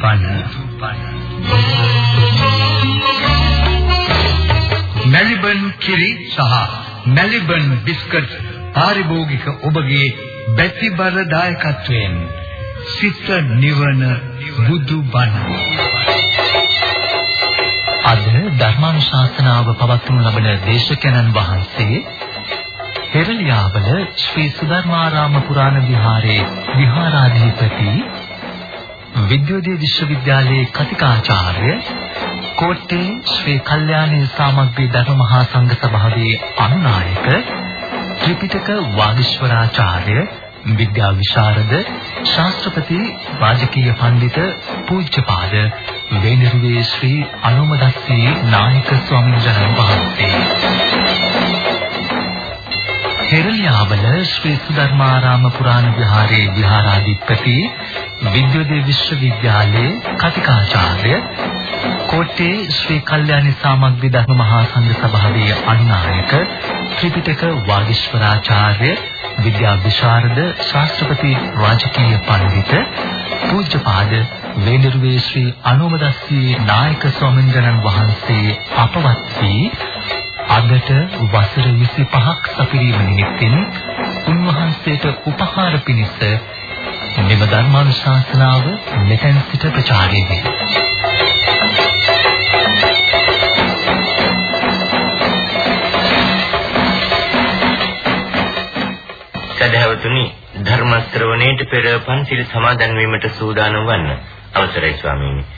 බුදු බණ මෙල්බන් කිරි සහ මෙල්බන් බිස්කට් පාරිභෝගික ඔබගේ බැතිබර දායකත්වයෙන් සිත නිවන බුදු බණ. අද ධර්මානුශාසනාව පවත්වනු ලබන දේශකයන්න් වහන්සේ පෙරලියාවල ශ්‍රී සුධර්මාරාම පුරාණ විහාරයේ විහාරාධිපති විද්‍යෝදය විශ්වවිද්‍යාලයේ කතිකාචාර්ය කෝට්ටේ ශ්‍රී කල්යාණී සාමග්‍රී ධර්ම මහා සංඝ සභාවේ අනුනායක ත්‍රිපිටක වාගීශ්වරාචාර්ය විද්‍යා විශාරද ශාස්ත්‍රපති රාජකීය පඬිත පූජ්‍යපාද වේනිරුවේ ශ්‍රී අනුමදස්සී නායක ස්වාමීන් වහන්සේ හෙරලියාවල ශ්‍රී සුධර්මාරාම පුරාණ විහාරයේ විහාරාධිපති විද්‍යෝදය විශ්වවිද්‍යාලයේ කතිකාචාර්ය කෝට්ටේ ශ්‍රී කල්යාණි සාමග්‍රී ධර්ම මහා සංඝ සභාවේ අනුනායක ත්‍රිපිටක වාගීශ්වරාචාර්ය විද්‍යා විශාරද ශාස්ත්‍රපති රාජකීය පඬිත පූජ්‍යපාද වේදරුවේ ශ්‍රී අනුමදස්සී නායක ස්වාමීන් වහන්සේ අපවත් වී අදට වසර 25ක් සපිරීම නිමිත්තෙන් උන්වහන්සේට උපහාර පිණිස මෙම ධර්මානුශාසනාව මෙතෙන් සිට ප්‍රචාරය වේ. සදහවතුනි ධර්ම ශ්‍රවණයට පෙර පන්සිල් සමාදන් වීමට සූදානම් වන්න අවසරයි ස්වාමීනි.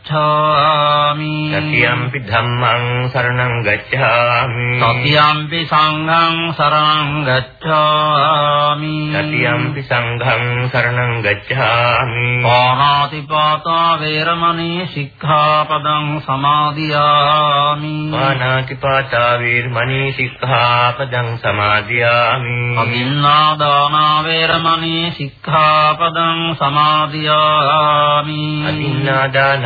ගච්ඡාමි। සතියම්පි ධම්මං සරණං ගච්ඡාමි। සතියම්පි සංඝං සරණං ගච්ඡාමි। සතියම්පි සංඝං සරණං ගච්ඡාමි। පාණාති පාතා වේරමණී සික්ඛාපදං සමාදියාමි। පාණාති පාතා වේරමණී සික්ඛාපදං සමාදියාමි। අදින්නා දාන වේරමණී සික්ඛාපදං සමාදියාමි। අදින්නා දාන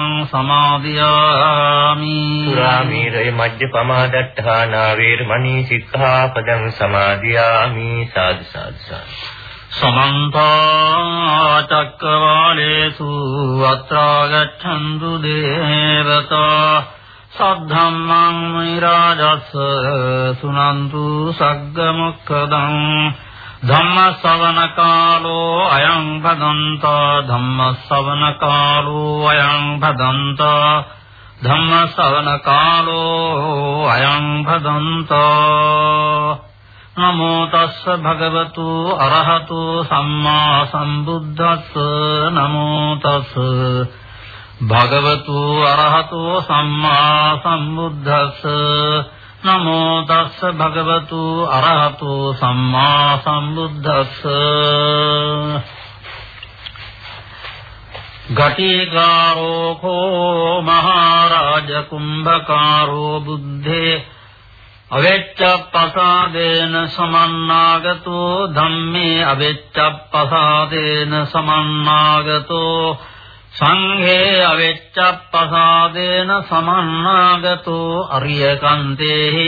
පදං සමාදියාමි. සුරාමීරය මජ්ජ පමාදට්ඨානා වේරමණී සික්ඛාපදං සමාදියාමි. සාදු සාදු සමන්ත චක්කවාලේසු අත්‍රා ගච්ඡන්තු දේවතා සද්ධම්මං මිරාජස් සුනන්තු සග්ග මොක්ඛදං ධම්ම ශ්‍රවණ කාලෝ අයං භදන්ත ධම්ම ශ්‍රවණ කාලෝ අයං භදන්ත ධම්ම ශ්‍රවණ කාලෝ අයං භදන්ත නමෝ තස්ස භගවතු අරහතු සම්මා සම්බුද්දස්ස නමෝ තස්ස භගවතු අරහතු සම්මා සම්බුද්දස්ස නමෝ තස්ස භගවතු අරහතු සම්මා සම්බුද්දස්ස. ගටිකාරෝ කෝ මහරජ කුම්භකාරෝ බුද්ධේ අවෙච්ඡප්පසාදේන සමන්නාගතෝ ධම්මේ අවෙච්ඡප්පසාදේන සමන්නාගතෝ සංඝේ අවෙච්ඡප්පසාදේන සමන්නාගතෝ අරියකන්තේහි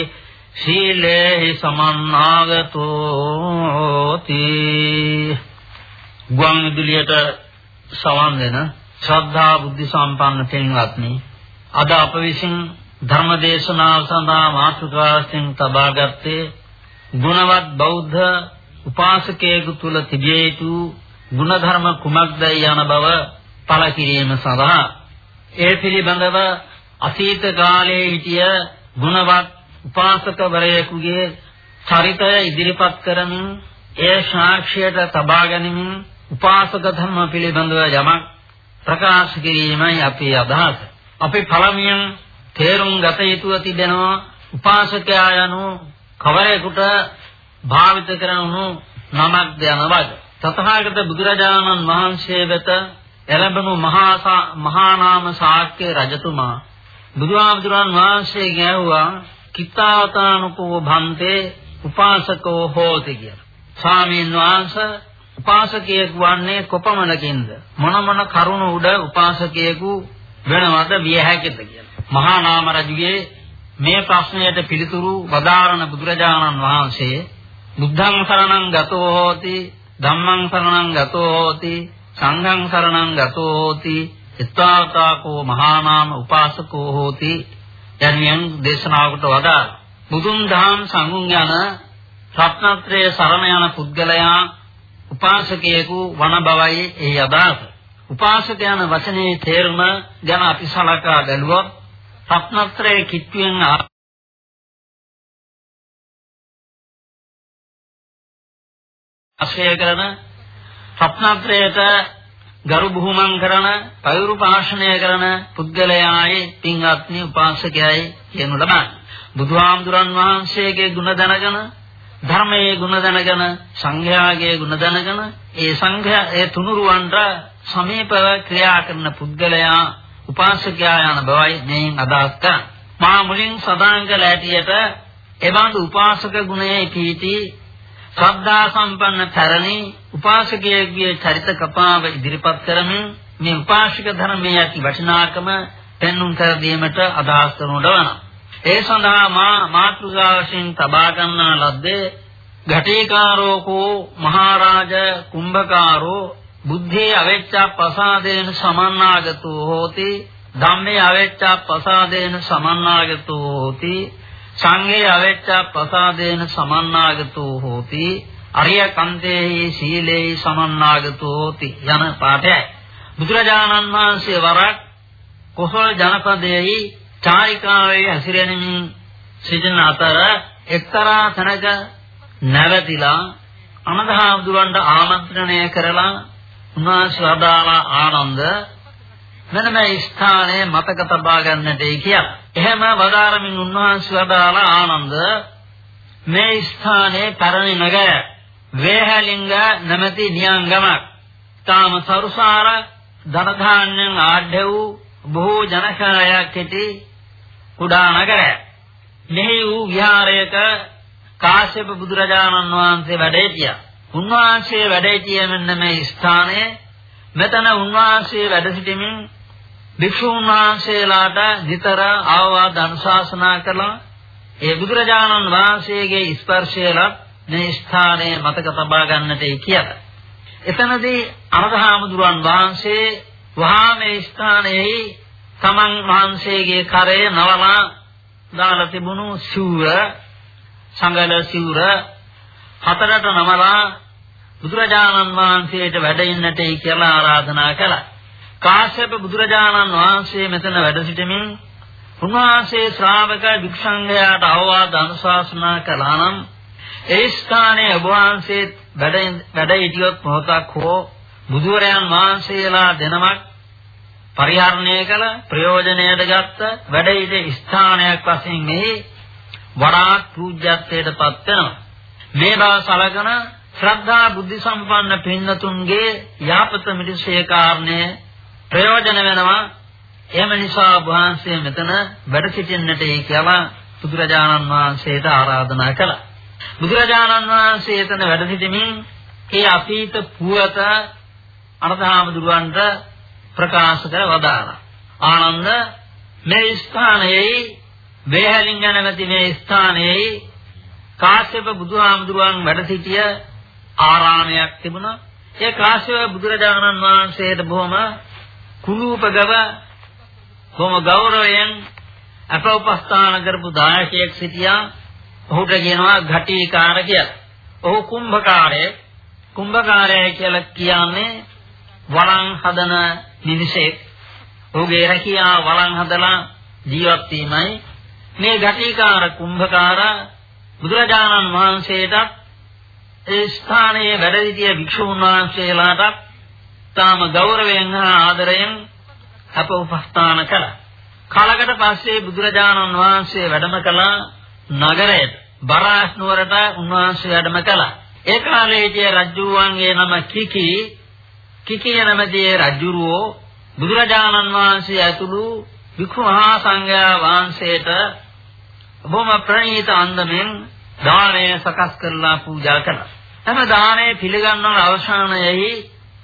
සීලේහි සමන්නාගතෝ තී ගුවන් විදුලියට සවන් දෙන ශ්‍රද්ධා බුද්ධ සම්පන්න කෙනෙක්වත්නි අද අප විසින් ධර්ම දේශනාව සඳහා මාතෘකාවෙන් තබාගත්තේ ගුණවත් බෞද්ධ උපාසකයෙකු තුල තිබිය යුතු ගුණධර්ම කුමක්දයි යන බව පළ කිරීම සඳහා ඒ පිළිබඳව අතීත කාලයේ සිටිය ගුණවත් උපාසකවරයෙකුගේ චරිතය ඉදිරිපත් කරමින් ඒ සාක්ෂියට තබා ගැනීමෙන් උපාසක ධර්ම පිළිබඳව යමක් ප්‍රකාශ කිරීමයි අපේ අදහස. අපි පළමුවෙන් තේරුම් ගත යුතුව තිබෙනවා උපාසකයා යනු කවරෙකුට භාවිත කරනු නමක් යනවද තථාගත බුදුරජාණන් වහන්සේ වෙත එළඹුණු මහා මහා නාම ශාක්‍ය රජතුමා බුදුහාමුදුරන් වහන්සේ ගැහුවා කිත්තාවතානුකෝ භන්තේ උපාසකෝ හෝති කියලා. ස්වාමීන් වහන්සේ උපාසකයෙකු වන්නේ කොපමණකින්ද මොන මොන කරුණ උඩ උපාසකයෙකු වෙනවද විය හැකිද කියලා. මහා නාම රජුගේ මේ ප්‍රශ්නයට පිළිතුරු වදාරන බුදුරජාණන් වහන්සේ බුද්ධං සරණං ගතෝ හෝති ධම්මං සරණං ගතෝ හෝති සංඝං සරණං ගතෝ හෝති ඉත්තාවතාකෝ මහා නාම උපාසකෝ හෝති යනුවෙන් දේශනාවකට වදාළ බුදුන් දහම් සංඝුන් යන රත්නත්‍රයේ සරණ යන පුද්ගලයා උපාසකයෙකු වන බවයි එහි අදහස. උපාසක යන වචනේ තේරුම ගැන අපි සලකා බැලුවොත් රත්නත්‍රයේ කිට්ටුවෙන් ආශ්‍රය කරන රත්නත්‍රයට ගරු බුහුමන් කරන පයුරු පාෂණය කරන පුද්ගලයායි පින්වත්නි උපාසකයයි කියනු ලබන බුදුහාමුදුරන් වහන්සේගේ ගුණ දැනගෙන ධර්මයේ ගුණ දැනගෙන සංඝයාගේ ගුණ දැනගෙන ඒ සංඝයා ඒ තුනුරුවන්ට සමීපව ක්‍රියා කරන පුද්ගලයා උපාසකයා යන බවයි මෙයින් අදහස් කරන්නේ. මා මුලින් සදාන් කළ ඇටියට එබඳු උපාසක ගුණයේ කීටි ශ්‍රද්ධා සම්පන්න තරණි උපාසකයෙකුගේ චරිත කපාව ඉදිරිපත් කරමින් මේ උපාසක ධර්මයේ ඇති වටිනාකම පෙන්눔 කර දීමට අදහස් කරනු ලබනවා. ඒ සඳහා මා මාතෘකාවකින් තබා ගන්නා ලද්දේ ඝටේකාරෝකෝ මහරජ කුම්භකාරෝ බුද්ධේ අවෙච්චා පසාදේන සමන්නාගතෝ හෝති ධම්මේ අවෙච්චා පසාදේන සමන්නාගතෝ හෝති සංඝේ අවෙච්චා පසාදේන සමන්නාගතෝ හෝති. අරිය කන්තේහි සීලේහි සමන්නාගතෝ හෝති යන පාඨයයි. බුදුරජාණන් වහන්සේ වරක් කොසල් ජනපදයේ චාරිකාවේ හැසිරෙනින් සිටින අතර එක්තරා තැනක නැවතිලා අනදහාමුදුරන්ට ආමන්ත්‍රණය කරලා උන්වහන්සේ වදාලා ආනන්ද මෙන්න මේ ස්ථානයේ මතක තබා ගන්නටයි කියලා. එහෙම වදාරමින් උන්වහන්සේ වදාලා ආනන්ද මේ ස්ථානයේ පැරණි නගර වේහලිංග නැමැති නියංගමක්. තාම සරුසාර ධනධාන්‍යයන් ආඩ්‍ය වූ බොහෝ ජනකායක් ඇති කුඩා නගරයක්. මෙහි වූ විහාරයක කාශ්‍යප බුදුරජාණන් වහන්සේ වැඩ සිටියා. උන්වහන්සේ වැඩ සිටියේ මෙන්න මේ ස්ථානයේ මෙතන උන්වහන්සේ වැඩ සිටමින් භික්ෂුන් වහන්සේලාට නිතර ආවාද අනුශාසනා කළා. ඒ බුදුරජාණන් වහන්සේගේ ස්පර්ශයලත් මේ ස්ථානයේ මතක තබා ගන්නටයි කියලා. එතනදී අරහාමුදුරන් වහන්සේ වහා මේ ස්ථානයේ තමන් වහන්සේගේ කරේ නවලා දාලා තිබුණු සිවුර සංගල සිවුර හතරට නමලා බුදුරජාණන් වහන්සේට වැඩ ඉන්නටයි කියලා ආරාධනා කළා. කාශ්‍යප බුදුරජාණන් වහන්සේ මෙතන වැඩ සිටමින් උන්වහන්සේ ශ්‍රාවක වික්ෂංගයාට අවවාද අනුශාසනා කළා නම් ඒ ස්ථානයේ ඔබ වහන්සේ වැඩ වැඩ සිටියොත් මොහොතක් හෝ බුදුරයන් වහන්සේලා දෙනමක් පරිහරණය කළ ප්‍රයෝජනයට ගත්ත වැඩ සිටි ස්ථානයක් වශයෙන් මෙහි වඩාත් පූජ්‍යත්වයට පත් වෙනවා. මේ බව සලකන ශ්‍රද්ධා බුද්ධ සම්පන්න පින්නතුන්ගේ යාපත මිදිසේ කාරණය ප්‍රයෝජන වෙනවා එහෙම නිසා වහන්සේ මෙතන වැඩ සිටින්නට කියලා බුදුරජාණන් වහන්සේට ආරාධනා කළා. බුදුරජාණන් වහන්සේ එතන වැඩ සිටමින් ඒ අතීත පුවත අනදහාමුදුරන්ට ප්‍රකාශ කර වදාළා. ආනන්ද මේ ස්ථානයේ වේහලින් නැමැති මේ ස්ථානයේ කාශ්‍යප බුදුහාමුදුරුවන් වැඩ සිටිය ආරාමයක් තිබුණා. ඒ කාශ්‍යප බුදුරජාණන් වහන්සේට බොහොම කුලූපගව බොහොම ගෞරවයෙන් අප උපස්ථාන කරපු දායකයෙක් සිටියා. ඔහුට කියනවා ඝටිකාර කියලා. ඔහු කුම්භකාරයෙක්. කුම්භකාරය කියලා කියන්නේ වළං හදන මිනිසෙක්. ඔහුගේ රැකියාව වළං හදලා ජීවත් වීමයි මේ ඝටිකාර කුම්භකාර බුදුරජාණන් වහන්සේට ඒ ස්ථානයේ වැඩ සිටිය භික්ෂුන් වහන්සේලාට තාම ගෞරවයෙන් හා ආදරයෙන් අප උපස්ථාන කළා. කලකට පස්සේ බුදුරජාණන් වහන්සේ වැඩම කළා නගරයට. බරාස් නුවරට උන්වහන්සේ වැඩම කළා. ඒ කාලයේදී රජුවන්ගේ නම කිකි කිකිය නමැති රජුරෝ බුදුරජාණන් වහන්සේ ඇතුළු වික්ඛු මහා සංඝයා වහන්සේට බොහොම ප්‍රණීත අන්දමෙන් දාණය සකස් කරලා පූජා කළා. එම දාණය පිළිගන්වන අවසානයේහි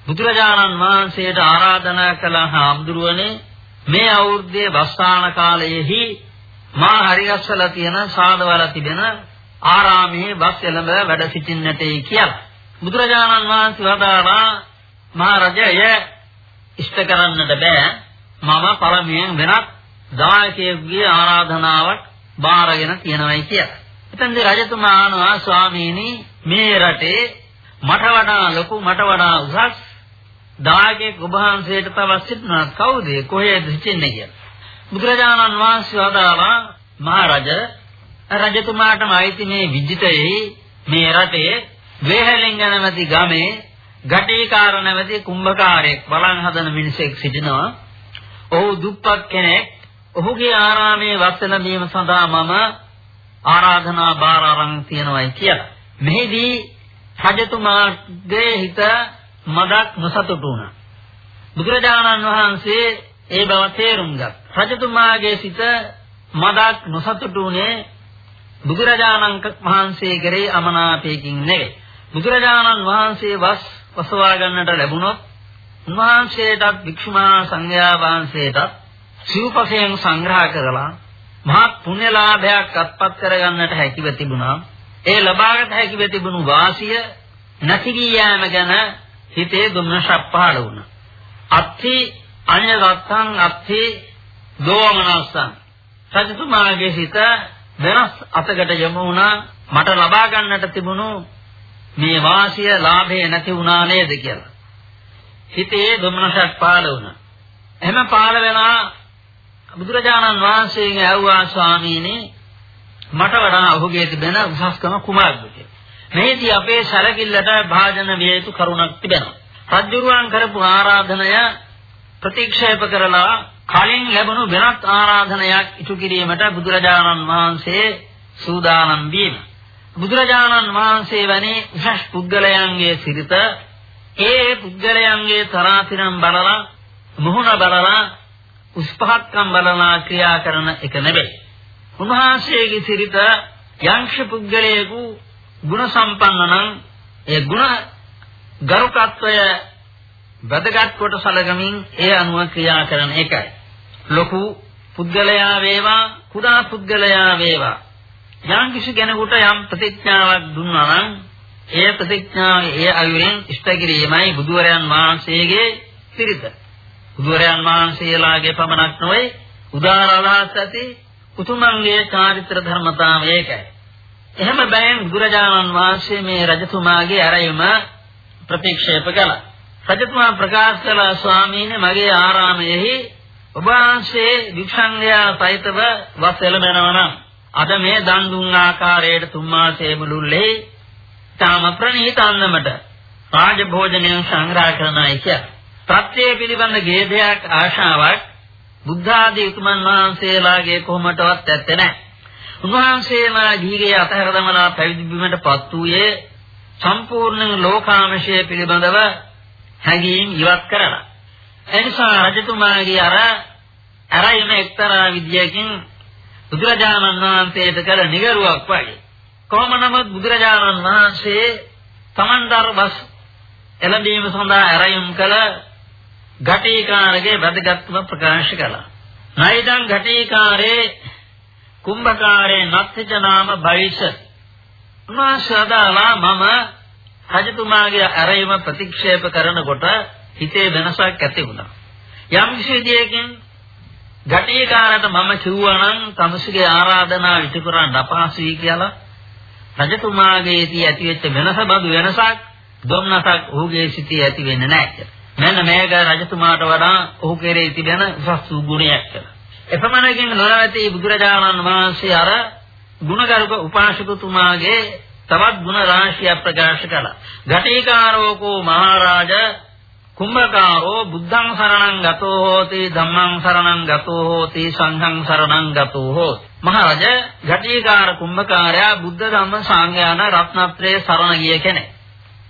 බුදුරජාණන් වහන්සේට ආරාධනා කළ හාමුදුරුවනේ මේ අවුරුද්දේ වස්සාන කාලයේහි මා හරිගස්සල තියෙන සාදවල තිබෙන ආරාමයේ වස් එළඹ වැඩ සිටින්නටයි කියලා. බුදුරජාණන් වහන්සේ වදාළා මහරජය ඉෂ්ට කරන්නට බෑ. මම පළමුවෙන් වෙනත් දායකයෙකුගේ ආරාධනාවක් බාරගෙන තියෙනවයි කියලා. එතෙන්දී රජතුමා ආනවා ස්වාමීනි මේ රටේ මට වඩා ලොකු මට වඩා උසස් දායකයෙක් ඔබ වහන්සේට තවත් සිටිනවා කවුද කොහෙද සිටින්නේ කියලා. බුදුරජාණන් වහන්සේ වදාළා මහරජ රජතුමාටම අයිති මේ විජිතයේ මේ රටේ වේහලින්ග නැමැති ගමේ ගටිකාර නැමැති කුම්භකාරයෙක් බලන් හදන මිනිසෙක් සිටිනවා. ඔහු දුප්පත් කෙනෙක්. ඔහුගේ ආරාමයේ වස්තන දීම සඳහා මම ආරාධනා බාර අරන් තියනවායි කියලා. මෙහිදී රජතුමාගේ හිත මදක් නොසතුටු වුණා. බුදුරජාණන් වහන්සේ ඒ බව තේරුම් ගත්. රජතුමාගේ සිත මදක් නොසතුටු වුණේ බුදුරජාණන් වහන්සේ කරේ අමනාපයකින් නෙවෙයි. බුදුරජාණන් වහන්සේ වස් වසවා ගන්නට ලැබුණොත් උන්වහන්සේටත් වික්ෂුමහා සංඝයා වහන්සේටත් සිව්පසයෙන් සංග්‍රහ කරලා මහත් පුණ්‍යලාභයක් අත්පත් කරගන්නට හැකිව තිබුණා. ඒ ලබාගත හැකිව තිබුණු වාසිය නැති ගිය යාම ගැන හිතේ දුම්නසක් පහළ වුණා. අත්ථි අඤ්ඤවත්තං අත්ථි දෝමනස්සං සජතුමාගේ සිත වෙනස් අතකට යමු වුණා මට ලබා ගන්නට තිබුණු මේ වාසිය ලාභය නැති වුණා නේද කියලා. හිතේ දුම්නසක් පහළ වුණා. එහෙම පහළ වෙනා බුදුරජාණන් වහන්සේගෙන් ඇහුවා ස්වාමීනි මට වඩා ඔහුගේ තිබෙන උසස්කම කුමක්ද කියලා. මේදී අපේ සැලකිල්ලට භාජන විය යුතු කරුණක් තිබෙනවා. රජුරුවන් කරපු ආරාධනය ප්‍රතික්ෂේප කරලා කලින් ලැබුණු වෙනත් ආරාධනයක් ඉටු කිරීමට බුදුරජාණන් වහන්සේ සූදානම් වීම. බුදුරජාණන් වහන්සේ වැනි උසස් පුද්ගලයන්ගේ සිරිත ඒ පුද්ගලයන්ගේ තරාතිරම් බලලා මුහුණ බලලා උස්පහත්කම් බලලා ක්‍රියා කරන එක නෙවෙයි. උන්වහන්සේගේ සිරිත යංශ පුද්ගලයෙකු ගුණ සම්පන්න නම් ඒ ගුණ ගරුකත්වය වැදගත් කොට සැලකමින් ඒ අනුව ක්‍රියා කරන එකයි. ලොකු පුද්ගලයා වේවා කුඩා පුද්ගලයා වේවා යම් කිසි කෙනෙකුට යම් ප්‍රතිඥාවක් දුන්නා නම් ඒ ප්‍රතිඥාව ඒ අයුරින් ඉෂ්ට කිරීමයි බුදුරයන් වහන්සේගේ සිරිත. බුදුරයන් වහන්සේලාගේ පමණක් නොවේ උදාර අදහස් ඇති උතුමන්ගේ චාරිත්‍ර ධර්මතාවය ඒකයි. එහෙම බැයෙන් බුදුරජාණන් වහන්සේ මේ රජතුමාගේ ඇරයුම ප්‍රතික්ෂේප කළා. රජතුමා ප්‍රකාශ කළ ස්වාමීන් මගේ ආරාමයේහි ඔබ වහන්සේ වික්ෂංගයා සහිතව වස් එළඹෙනවා නම් අද මේ දන් දුන් ආකාරයට තුන් මාසයේ මුළුල්ලේ තාම ප්‍රණීත අන්නමට රාජ භෝජනය සංග්‍රහ කරනයි කිය. ප්‍රත්‍ය පිළිබඳ ගේදයක් ආශාවක් බුද්ධ ආදී උතුමන් වහන්සේලාගේ කොහොමදවත් ඇත්තේ නැහැ. උන්වහන්සේලා ජීගේ අතහැර දමලා පැවිදි බිමටපත් වූයේ සම්පූර්ණ ලෝකාමශය පිළිබඳව හැඟීම් ඉවත් කරලා. එනිසා රජතුමාගේ අර අරයින එක්තරා විදියකින් බුදුරජාණන් වහන්සේට කළ නිගරුවක් වගේ. කොහොම නමුත් බුදුරජාණන් වහන්සේ තමන්තර බස් එළඹීම සඳහා ආරයුම් කළ ඝටිකාරගේ වැදගත්කම ප්‍රකාශ කළා. නයිදං ඝටිකාරේ කුම්භකාරේ නත්ථජ නාම භවිෂ මාසදාලා මම රජතුමාගේ ආරයුම ප්‍රතික්ෂේප කරනකොට හිතේ වෙනසක් ඇති වුණා. යම් විශේෂයකින් ඝටිකාරට මම කිව්වා නම් තමසුගේ ආරාධනාව ඉටු කරන්න අපහසුයි කියලා රජතුමාගේ දී ඇතිවෙච්ච වෙනස බඳු වෙනසක් දුම්නසක් ඔහුගේ සිටී ඇති වෙන්නේ නැහැ. මෙන්න මේක රජතුමාට වඩා ඔහු කෙරෙහි තිබෙන උසස් ගුණයක් කියලා. එපමණකින් නොනවති බුදුරජාණන් වහන්සේ අර ගුණගරුක උපාසකතුමාගේ තවත් ගුණ රාශියක් ප්‍රකාශ කළා. ඝටිකාරෝකෝ මහරජා කුම්භකාරෝ බුද්ධං සරණං ගතෝ හෝති ධම්මං සරණං ගතෝ හෝති සංඝං සරණං ගතෝ හෝති මහරජ ඝටිකාර කුම්භකාරයා බුද්ධ ධම්ම සංඝයාන රත්නත්‍රයේ සරණ ගිය කෙනෙක්.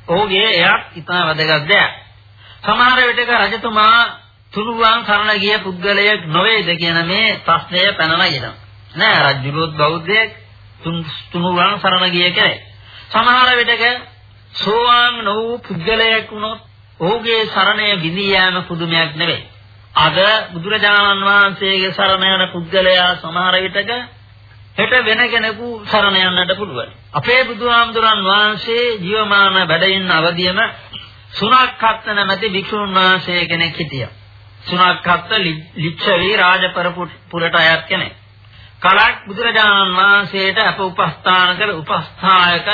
ඔහුගේ එයක් ඉතා වැදගත් දෙයක්. සමහර විටක රජතුමා තුනුරුවන් සරණ ගිය පුද්ගලයෙක් නොවේද කියන මේ ප්‍රශ්නය පැනලා එනවා. නෑ රජුලෝත් බෞද්ධයෙක් තුනුරුවන් සරණ ගිය කෙනෙක්. සමහර විටක සෝවාන් නොවූ පුද්ගලයෙක් වුණොත් ඔහුගේ සරණය බිඳී යෑම පුදුමයක් නෙවෙයි. අද බුදුරජාණන් වහන්සේගේ සරණ යන පුද්ගලයා සමහර විටක හෙට වෙන කෙනෙකු සරණ යන්නට පුළුවන්. අපේ බුදුහාමුදුරන් වහන්සේ ජීවමාන වැඩ ඉන්න අවදියම සුණක්ඛත්ත නැමැති භික්ෂුන් වහන්සේ කෙනෙක් හිටියා. සුණක්ඛත්ත ලිච්ඡවි රාජපරපුරට අයත් කෙනෙක්. කලක් බුදුරජාණන් වහන්සේට අප උපස්ථාන කළ උපස්ථායක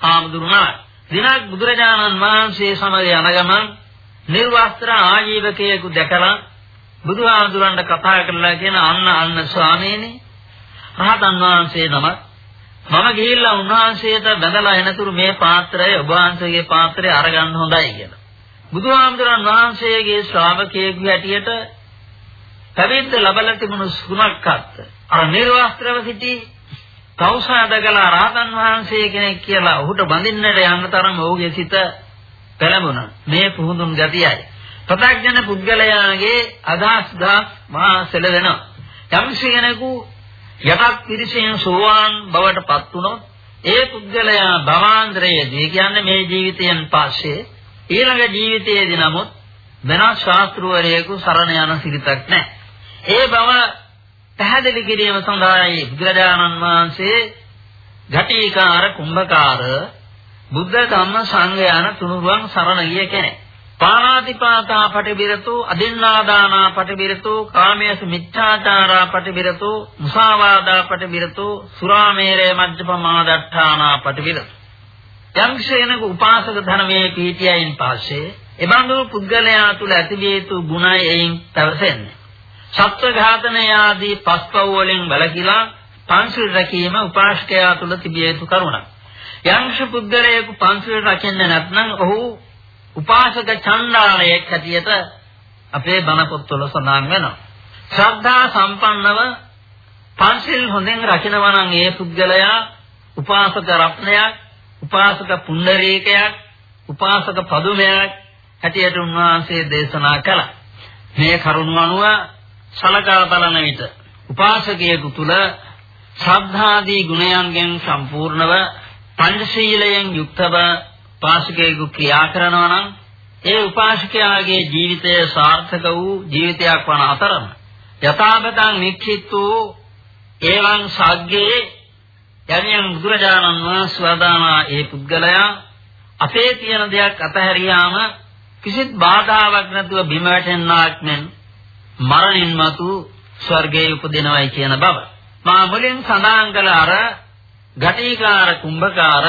ආමුදුරුණා. දිනක් බුදුරජාණන් වහන්සේ සමග යන ගමන් නිර්වස්ත්‍ර ආජීවකයෙකු දැකලා බුදුහාමුදුරන්ට කතා කරලා කියන අන්න අන්න ස්වාමීනි රහතන් වහන්සේ නම මම ගිහිල්ලා උන්වහන්සේට බඳලා එනතුරු මේ පාත්‍රය ඔබ වහන්සේගේ පාත්‍රය අරගන්න හොඳයි කියලා. බුදුහාමුදුරන් වහන්සේගේ ශ්‍රාවකයෙකු හැටියට පැවිද්ද ලබලා තිබුණු සුණක්කත් අර නිර්වස්ත්‍රව සිටි කෞසාදකලා රහතන් වහන්සේ කෙනෙක් කියලා ඔහුට බඳින්නට යන්න තරම් ඔහුගේ සිත පෙළඹුණා. මේ පුහුඳුන් ගතියයි. ප්‍රත්‍යඥ පුද්ගලයාගේ අදහස් දා මහා සෙලවෙනවා. යම්සි කෙනෙකු යටත් පිරිසෙන් සෝවාන් බවට පත් වුණොත් ඒ පුද්ගලයා භවාන්තරයේදී කියන්නේ මේ ජීවිතයෙන් පස්සේ ඊළඟ ජීවිතයේදී නමුත් වෙනස් ශාස්ත්‍රවරයෙකු සරණ යන සිරිතක් නැහැ. ඒ බව පැහැදිලි කිරීම සඳහායි බුදුරජාණන් වහන්සේ ඝටිකාර කුම්භකාර බුද්ධ ධම්ම සංඝ යන තුනුරුවන් සරණ ගිය කෙනෙක්. පාණාතිපාතා පටිබිරතු අදින්නාදානා පටිබිරතු කාමයේස මිච්ඡාචාරා පටිබිරතු මුසාවාදා පටිබිරතු සුරාමේරේ මජ්ජපමාදට්ඨානා පටිබිරතු යම්සේනක උපාසක ධර්මයේ පීතියයින් පස්සේ එබඳු පුද්ගලයා තුල ඇතිවිය යුතු ගුණය එයින් පැවසෙන්නේ සත්ව ඝාතනය ආදී පස්පව් වලින් වැළකීලා පංචශීල රැකීම උපාසකයා තුළ තිබිය යුතු කරුණක්. යම්ෂ පුද්ගලයෙකු පංචශීල රැකෙන්නේ නැත්නම් ඔහු උපාසක චණ්ඩාලයක් හැටියට අපේ බණ පොත්වල සඳහන් වෙනවා. ශ්‍රද්ධා සම්පන්නව පංචශීල හොඳින් රකින්නවා නම් ඒ පුද්ගලයා උපාසක රත්නයක්, උපාසක පුණ්ඩරීකයක්, උපාසක පදුමයක් හැටියට උන්වහන්සේ දේශනා කළා. මේ කරුණ අනුව සලකා බලන විට උපාසකයෙකු තුල ශ්‍රද්ධාදී ගුණයන්ගෙන් සම්පූර්ණව පංචශීලයෙන් යුක්තව උපාසකයෙකු ක්‍රියා කරනවා නම් ඒ උපාසකයාගේ ජීවිතය සාර්ථක වූ ජීවිතයක් වන අතරම යථාගතං නික්ඛිතු එවං සග්ගේ යනියන් බුදුරජාණන් වහන්සේ වදානා ඒ පුද්ගලයා අපේ තියෙන දෙයක් අතහැරියාම කිසිත් බාධාවක් නැතුව බිම වැටෙන්නාක් මෙන් මරණින් මතු ස්වර්ගයේ උපදිනවයි කියන බව. මා මුලින් සඳහන් කළ අර ඝටිකාර කුම්භකාර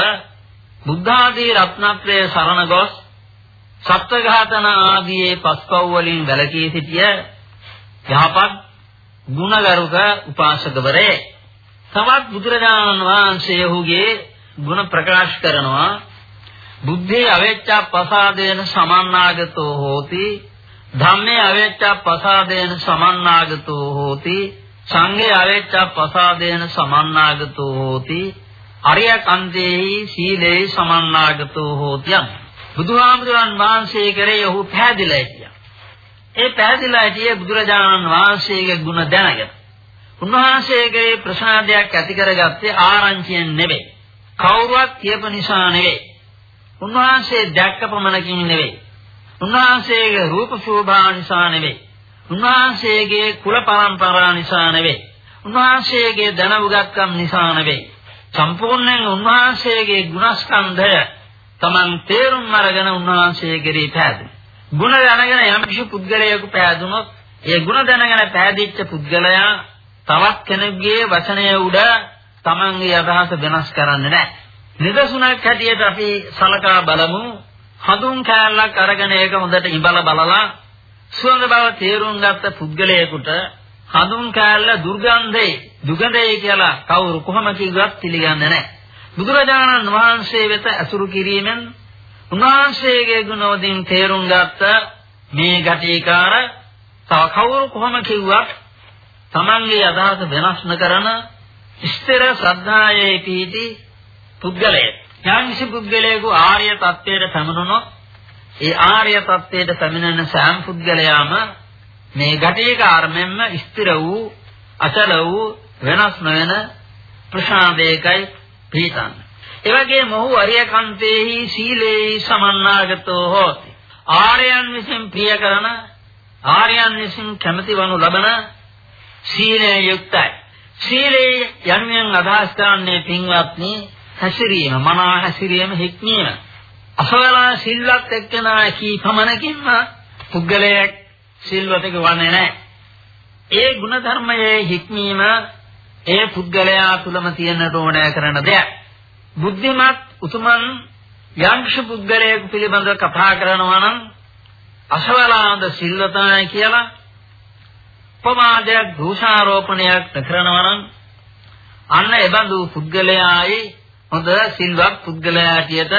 බුද්ධාදී රත්නත්‍රයේ සරණ ගොස් සත්ත්වඝාතන ආදී පස්පව් වලින් වැළකී සිටිය යහපත් ගුණගරුක උපාසකවරේ තවත් බුදුරජාණන් වහන්සේ ඔහුගේ ගුණ ප්‍රකාශ කරනවා. බුද්ධේ අවෙච්චා පසාදේන සමන්නාගතෝ හෝති. ධම්මේ අවෙච්චා පසාදේන සමන්නාගතෝ හෝති. සංඝේ අවෙච්චා පසාදේන සමන්නාගතෝ හෝති. අරිය කන්දේහි සීලේ සමන්නාගතෝ හෝති යම් බුදුහාමුදුරන් වහන්සේ කරේ ඔහු පැහැදිලා හිටියා ඒ පැහැදිලා හිටියේ බුදුරජාණන් වහන්සේගේ ගුණ දැනගෙන. උන්වහන්සේගේ ප්‍රසාදයක් ඇති කරගත්තේ ආරංචියෙන් නෙවෙයි. කවුරුවත් කියප නිසා නෙවෙයි. උන්වහන්සේ දැක්ක පමණකින් නෙවෙයි. උන්වහන්සේගේ රූප ශෝභා නිසා නෙවෙයි. උන්වහන්සේගේ කුල පරම්පරා නිසා නෙවෙයි. උන්වහන්සේගේ දැනුගත්කම් නිසා නෙවෙයි. සම්පූර්ණයෙන් උන්වහන්සේගේ ගුණස්කන්ධය Taman තේරුම් අරගෙන උන්වහන්සේ කෙරෙහි පෑදුණා. ගුණ දැනගෙන යම් කිසි පුද්ගලයෙකු පෑදුනොත් ඒ ගුණ දැනගෙන පෑදිච්ච පුද්ගලයා තවත් කෙනෙකුගේ වචනය උඩ Tamanගේ අදහස වෙනස් කරන්නේ නැහැ. නිදසුනක් හැටියට අපි සලකා බලමු. හඳුන් කෑල්ලක් අරගෙන ඒක හොඳට ඉබල බලලා සුවඳ බව තේරුම් ගත්ත පුද්ගලයෙකුට හඳුන් කෑල්ල දුර්ගන්ධේ දුගඳේ කියලා කවුරු කොහොම කිව්වත් පිළිගන්නේ නැහැ. බුදුරජාණන් වහන්සේ වෙත ඇසුරු කිරීමෙන් උන්වහන්සේගේ ගුණවලින් තේරුම් ගත්ත මේ ගටිකාර තව කවුරු කොහොම කිව්වත් Tamange අදහස වෙනස් නොකරන ස්ථිර ශ්‍රද්ධාවේ පීති පුද්ගලයෙක්. ඥානිසි පුද්ගලයෙකු ආර්ය තත්ත්වයට පැමිණුණොත් ඒ ආර්ය තත්ත්වයට පැමිණෙන සෑම පුද්ගලයාම මේ ගටිකාරමෙන්ම ස්ථිර වූ අචල වූ වෙනස් නොවන ප්‍රශාන්තයකයි පිහිටන්නේ. ඒ වගේම ඔහු අරියකන්තේහි සීලේහි සමන්නාගතෝ හෝති. ආර්යයන් විසින් ප්‍රිය කරන ආර්යයන් විසින් කැමති වනු ලබන සීලේ යුක්තයි. සීලේ යන්නෙන් අදහස් කරන්නේ පින්වත්නි හැසිරීම, මනා හැසිරීම හික්මීම. අසවලා සිල්වත් එක්කනා කී පමණකින්ම පුද්ගලයෙක් සිල්වතක වන්නේ නැහැ. ඒ ගුණ ධර්මයේ හික්මීම ඒ පුද්ගලයා තුලම තියෙන්නට ඕනෑ කරන දෙයක්. බුද්ධිමත් උතුමන් යංක්ෂ පුද්ගලයෙකු පිළිබඳව කතා කරනවා නම් අසවලාද සිල්වතයි කියලා ප්‍රමාදයක් දෝෂාරෝපණයක් කරනවා නම් අන්න එබඳු පුද්ගලයායි හොඳ සිල්වත් පුද්ගලයාටියට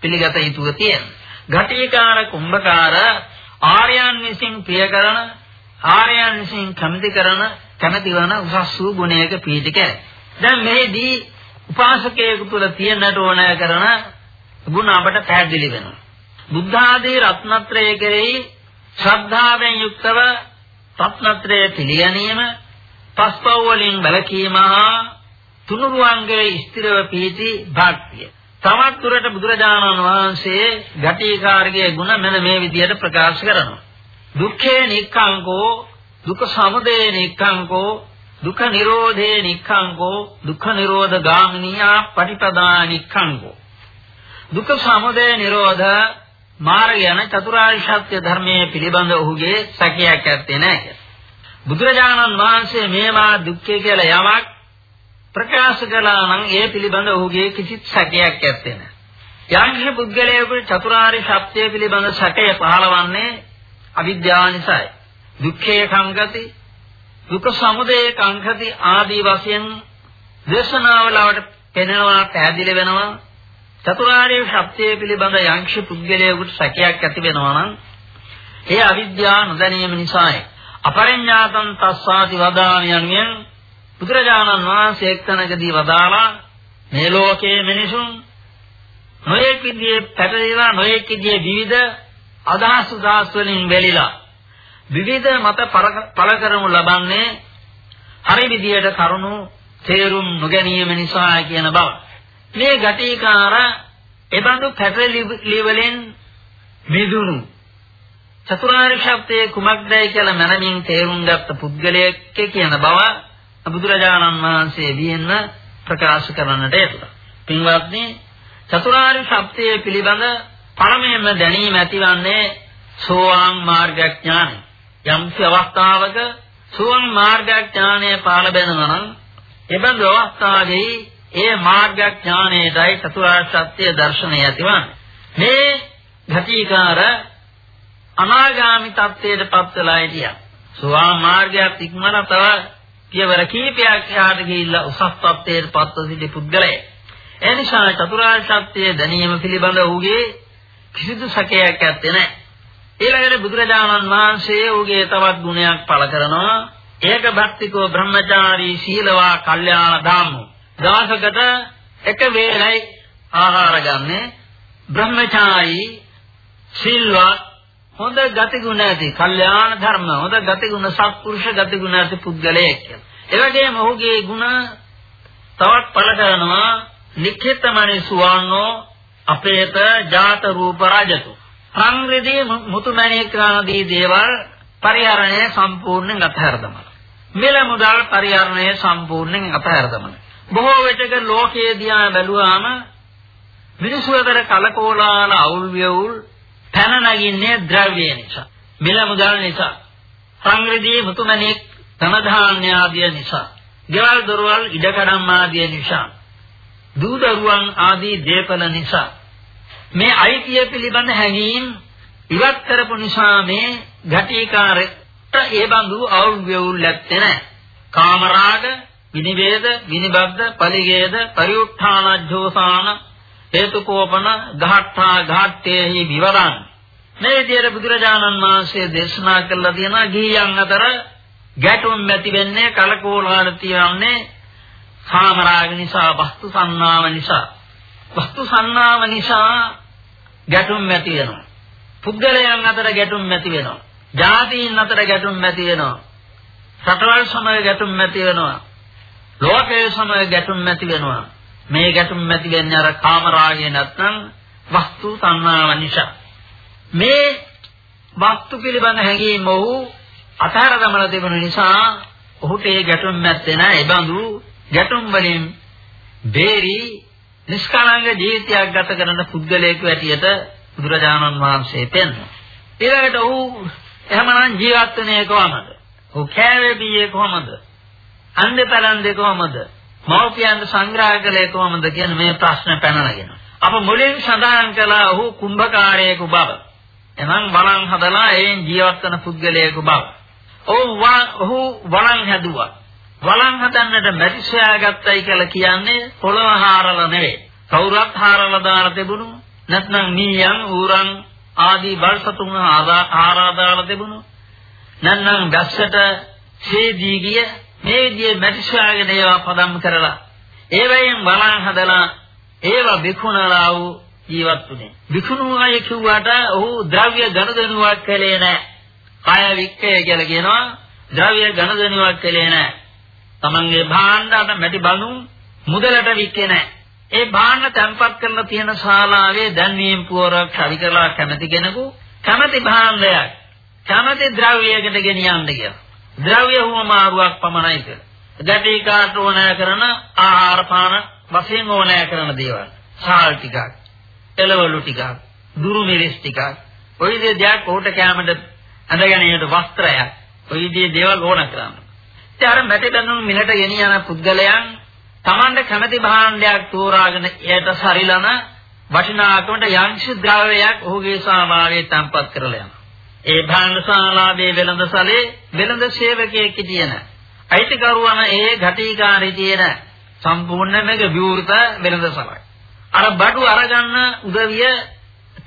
පිළිගත යුතුව තියෙනවා. ඝටිකාර කුම්භකාර ආර්යයන් විසින් ප්‍රිය කරන ආර්යයන් විසින් කැමති කරන කැමති වන උසස් වූ ගුණයක පීඨික. දැන් මේදී උපාසකයෙකු තුළ තියෙන්නට ඕන කරන ගුණ අපට පැහැදිලි වෙනවා. බුද්ධ ආදී රත්නත්‍රය කෙරෙහි ශ්‍රද්ධාවෙන් යුක්තව රත්නත්‍රය පිළිගැනීම පස්පව් වලින් වැළකීම හා තුනුරුවන්ගේ ස්ථිරව පිහිටි භක්තිය. තවත් දුරට බුදුරජාණන් වහන්සේ ගටිකාරගේ ගුණ මෙන්න මේ විදිහට ප්‍රකාශ කරනවා. දුක්ඛේ නික්ඛංකෝ දුක සමුදය නික්ඛංකෝ දුක්ඛ නිරෝධේ නික්ඛංකෝ දුක්ඛ නිරෝධ ගාමිනියා පටිපදා නික්ඛංකෝ දුක්ඛ සමුදය නිරෝධ මාර්ගයන චතුරාර්ය සත්‍ය ධර්මයේ පිළිබඳ ඔහුගේ සැකයක් ඇත්තේ නැහැ. බුදුරජාණන් වහන්සේ මේවා දුක්ඛය කියලා යමක් ප්‍රකාශ කළා නම් ඒ පිළිබඳ ඔහුගේ කිසිත් සැකයක් ඇත්තේ නැහැ. යම්කිසි පුද්ගලයෙකුට චතුරාර්ය සත්‍ය පිළිබඳ සැකය පහළවන්නේ අවිද්‍යාව නිසායි. දුක්ඛේ කංගති දුක සමුදය කංගති ආදී වශයෙන් දේශනාවලවට පෙනෙනවා පැහැදිලි වෙනවා චතුරාර්ය සත්‍යය පිළිබඳ යංශ පුද්ගලයෙකුට සැකයක් ඇති වෙනවා නම් ඒ අවිද්‍යාව නොදැනීම නිසායි. අපරිඥාතං තස්සාති වදාන යනුවෙන් බුදුරජාණන් වහන්සේ එක්තැනකදී වදාලා මේ ලෝකයේ මිනිසුන් නොයෙක් විදිහේ පැටලෙලා නොයෙක් විදිහේ විවිධ අදහස් උදාස් වලින් වෙලිලා විවිධ මත පළ කරනු ලබන්නේ හරි විදියට කරුණු තේරුම් නොගැනීම නිසා කියන බව. මේ ගටිකාර එබඳු පැටලි වලින් මිදුණු චතුරාර්ය සත්‍යයේ කුමක්දයි කියලා මනමින් තේරුම් ගත්ත පුද්ගලයෙක් කියන බව බුදුරජාණන් වහන්සේ වියෙන්න ප්‍රකාශ කරන්නට යෙදුණා. පින්වත්නි චතුරාර්ය සත්‍යයේ පිළිබඳ පරමයෙන්ම දැනීම ඇතිවන්නේ සෝවාන් මාර්ගඥානයි. යම් අවස්ථාවක සෝවාන් මාර්ගඥානය පාල බැලනවා නම් එබඳු අවස්ථාවේදී ඒ මාර්ගඥානයේයි චතුරාර්ය සත්‍ය දර්ශනය ඇතිවන්නේ. මේ ගතිකාර අනාගාමි තත්ත්වයට පත් වෙලා හිටියා. සෝවාන් මාර්ගයක් ඉක්මන තව පියවර කීපයක් එහාට ගිහිල්ලා උසස් තත්ත්වයට පත්ව සිටි පුද්ගලයෙක්. ඒ නිසා චතුරාර්ය සත්‍ය දැනීම පිළිබඳ ඔහුගේ කිසිදු සැකයක් ඇත්තේ නැහැ. ඊළඟට බුදුරජාණන් වහන්සේ ඔහුගේ තවත් ගුණයක් පළ කරනවා. ඒක භක්තිකෝ බ්‍රහ්මචාරී සීලවා කල්යාණ ධාමෝ. දවසකට එක වේලයි ආහාර ගන්නේ බ්‍රහ්මචාරී සිල්වත් හොඳ ගතිගුණ ඇති, කල්යාණ ධර්ම, හොඳ ගතිගුණ සත්පුරුෂ ගතිගුණ ඇති පුද්ගලයෙක් කියලා. එවැගේම ඔහුගේ ಗುಣ තවත් පළ කරනවා නික්ඛිතමනි සුවන්නෝ අපේත ජාත රූප රජතු. සංග්‍රදී මුතුමැණික් ආදී දේවල් පරිහරණය සම්පූර්ණයෙන් අතහැර දමන. මිල මුදල් පරිහරණය සම්පූර්ණයෙන් අතහැර දමන. බොහෝ විටක ලෝකයේ දිහා බැලුවාම මිනිසු අතර කලකෝලාන අවුල් වියවුල් පැන නගින්නේ ද්‍රව්‍ය නිසා. මිල මුදල් නිසා. සංග්‍රදී මුතුමැණික් ධන ධාන්‍ය ආදී නිසා. ගෙවල් දොරවල් ඉඩකඩම් ආදී නිසා. දූ දරුවන් ආදී දේපල නිසා මේ අයිතිය පිළිබඳ හැඟීම් ඉවත් කරපු නිසා මේ ඝටිකාරට ඒ බඳු අවුල් වේවුල් නැත්තේ නෑ. කාමරාග, විනිවේද, විනිබද්ද, පරිගේද, පරිඋත්ථානජ්ජෝසාන, හේතුකෝපන, ගහට්ඨා ඝාට්ඨේහි විවරං. මේ විදිහට බුදුරජාණන් වහන්සේ දේශනා කළා තියෙනවා ගිහියන් අතර ගැටුම් ඇති වෙන්නේ කලකෝලහල තියන්නේ කාමරාග නිසා, වස්තු සංනාව නිසා. වස්තු සංනාව නිසා ගැටුම් ඇති වෙනවා. පුද්ගලයන් අතර ගැටුම් ඇති වෙනවා. ජාතීන් අතර ගැටුම් ඇති වෙනවා. රටවල් සමග ගැටුම් ඇති වෙනවා. ලෝකයේ සමග ගැටුම් ඇති වෙනවා. මේ ගැටුම් ඇති වෙන්නේ අර කාමරාගය නැත්නම් වස්තු සංනාව නිසා. මේ වස්තු පිළිබඳ හැඟීම ඔහු අතහැර දමන තිබුණ නිසා ඔහුට ඒ ගැටුම් නැත්තේ නෑ. ඒ බඳු ගැටුම් වලින් බේරි නිෂ්කලංක ජීවිතයක් ගත කරන පුද්ගලයෙකු ඇටියට බුදුරජාණන් වහන්සේ පෙන්වනවා. ඊළඟට ඔහු එහෙමනම් ජීවත් වෙන්නේ කොහමද? ඔහු කෑවේ බීයේ කොහමද? අන්දේ පලන්දේ කොහමද? මෞපියන්ට සංග්‍රහ කළේ කොහමද කියන මේ ප්‍රශ්න පැනනගෙන. අප මුලින් සඳහන් කළා ඔහු කුම්භකාරයෙකු බව. එනම් වළං හදලා එයින් ජීවත් වන පුද්ගලයෙකු බව. ඔහු වළං හැදුවා. වළං හදන්නට මැටි සොයාගත්තයි කියලා කියන්නේ පොළව හාරලා නෙවෙයි. කවුරුත් හාරලා දාලා තිබුණු නැත්නම් මීයන් ඌරන් ආදී බල්සතුන් ආරාධාලා තිබුණු නැත්නම් ගස්සට ඡේදී ගිය මේ විදිහේ මැටි සොයාගෙන ඒවා පදම් කරලා ඒවයින් වළං හදලා ඒවා විකුණලා වූ ජීවත් වුණේ. විකුණුව අය කිව්වට ඔහු ද්‍රව්‍ය ගනුදෙනුවක් කළේ නැහැ. කාය වික්කය කියලා කියනවා ද්‍රව්‍ය ගනුදෙනුවක් කළේ නැහැ. තමන්ගේ භාණ්ඩ මැටි බලු මුදලට වික්කේ නැහැ. ඒ භාණ්ඩ තැන්පත් කරලා තියෙන ශාලාවේ දැන්වීම් පුවරක් හරි කරලා කැමති කෙනෙකු කැමති භාණ්ඩයක් කැමති ද්‍රව්‍යයකට ගෙනියන්න කියලා. ද්‍රව්‍ය හුවමාරුවක් පමණයි කියලා. ගැටි කාට ඕනෑ කරන ආහාර පාන වශයෙන් ඕනෑ කරන දේවල්. සාල් ටිකක්, එළවලු ටිකක්, දුරු මිරිස් ටිකක්. ඔය විදිහේ දෙයක් උට කැමරට අඳගෙන යන වස්ත්‍රයක්. ඔය විදිහේ දේවල් ඕන කරන්නේ. ඉතින් අර මැටි බඳුන් මිලට ගෙනියන පුද්ගලයන් Tamanda කැමැති භාණ්ඩයක් තෝරාගෙන එයට සරිලන වටිනාකමට යංශ ද්‍රව්‍යයක් ඔහුගේ සාමාවේ තම්පත් කරලා යනවා. ඒ භාණ්ඩශාලාවේ වෙළඳසලේ වෙළඳ සේවකයෙක් කියන අයිතිකරුවන ඒ ඝටිකාරී තියෙන සම්පූර්ණයෙන්ම විවෘත වෙළඳසලයි. අර බඩු අරගන්න උදවිය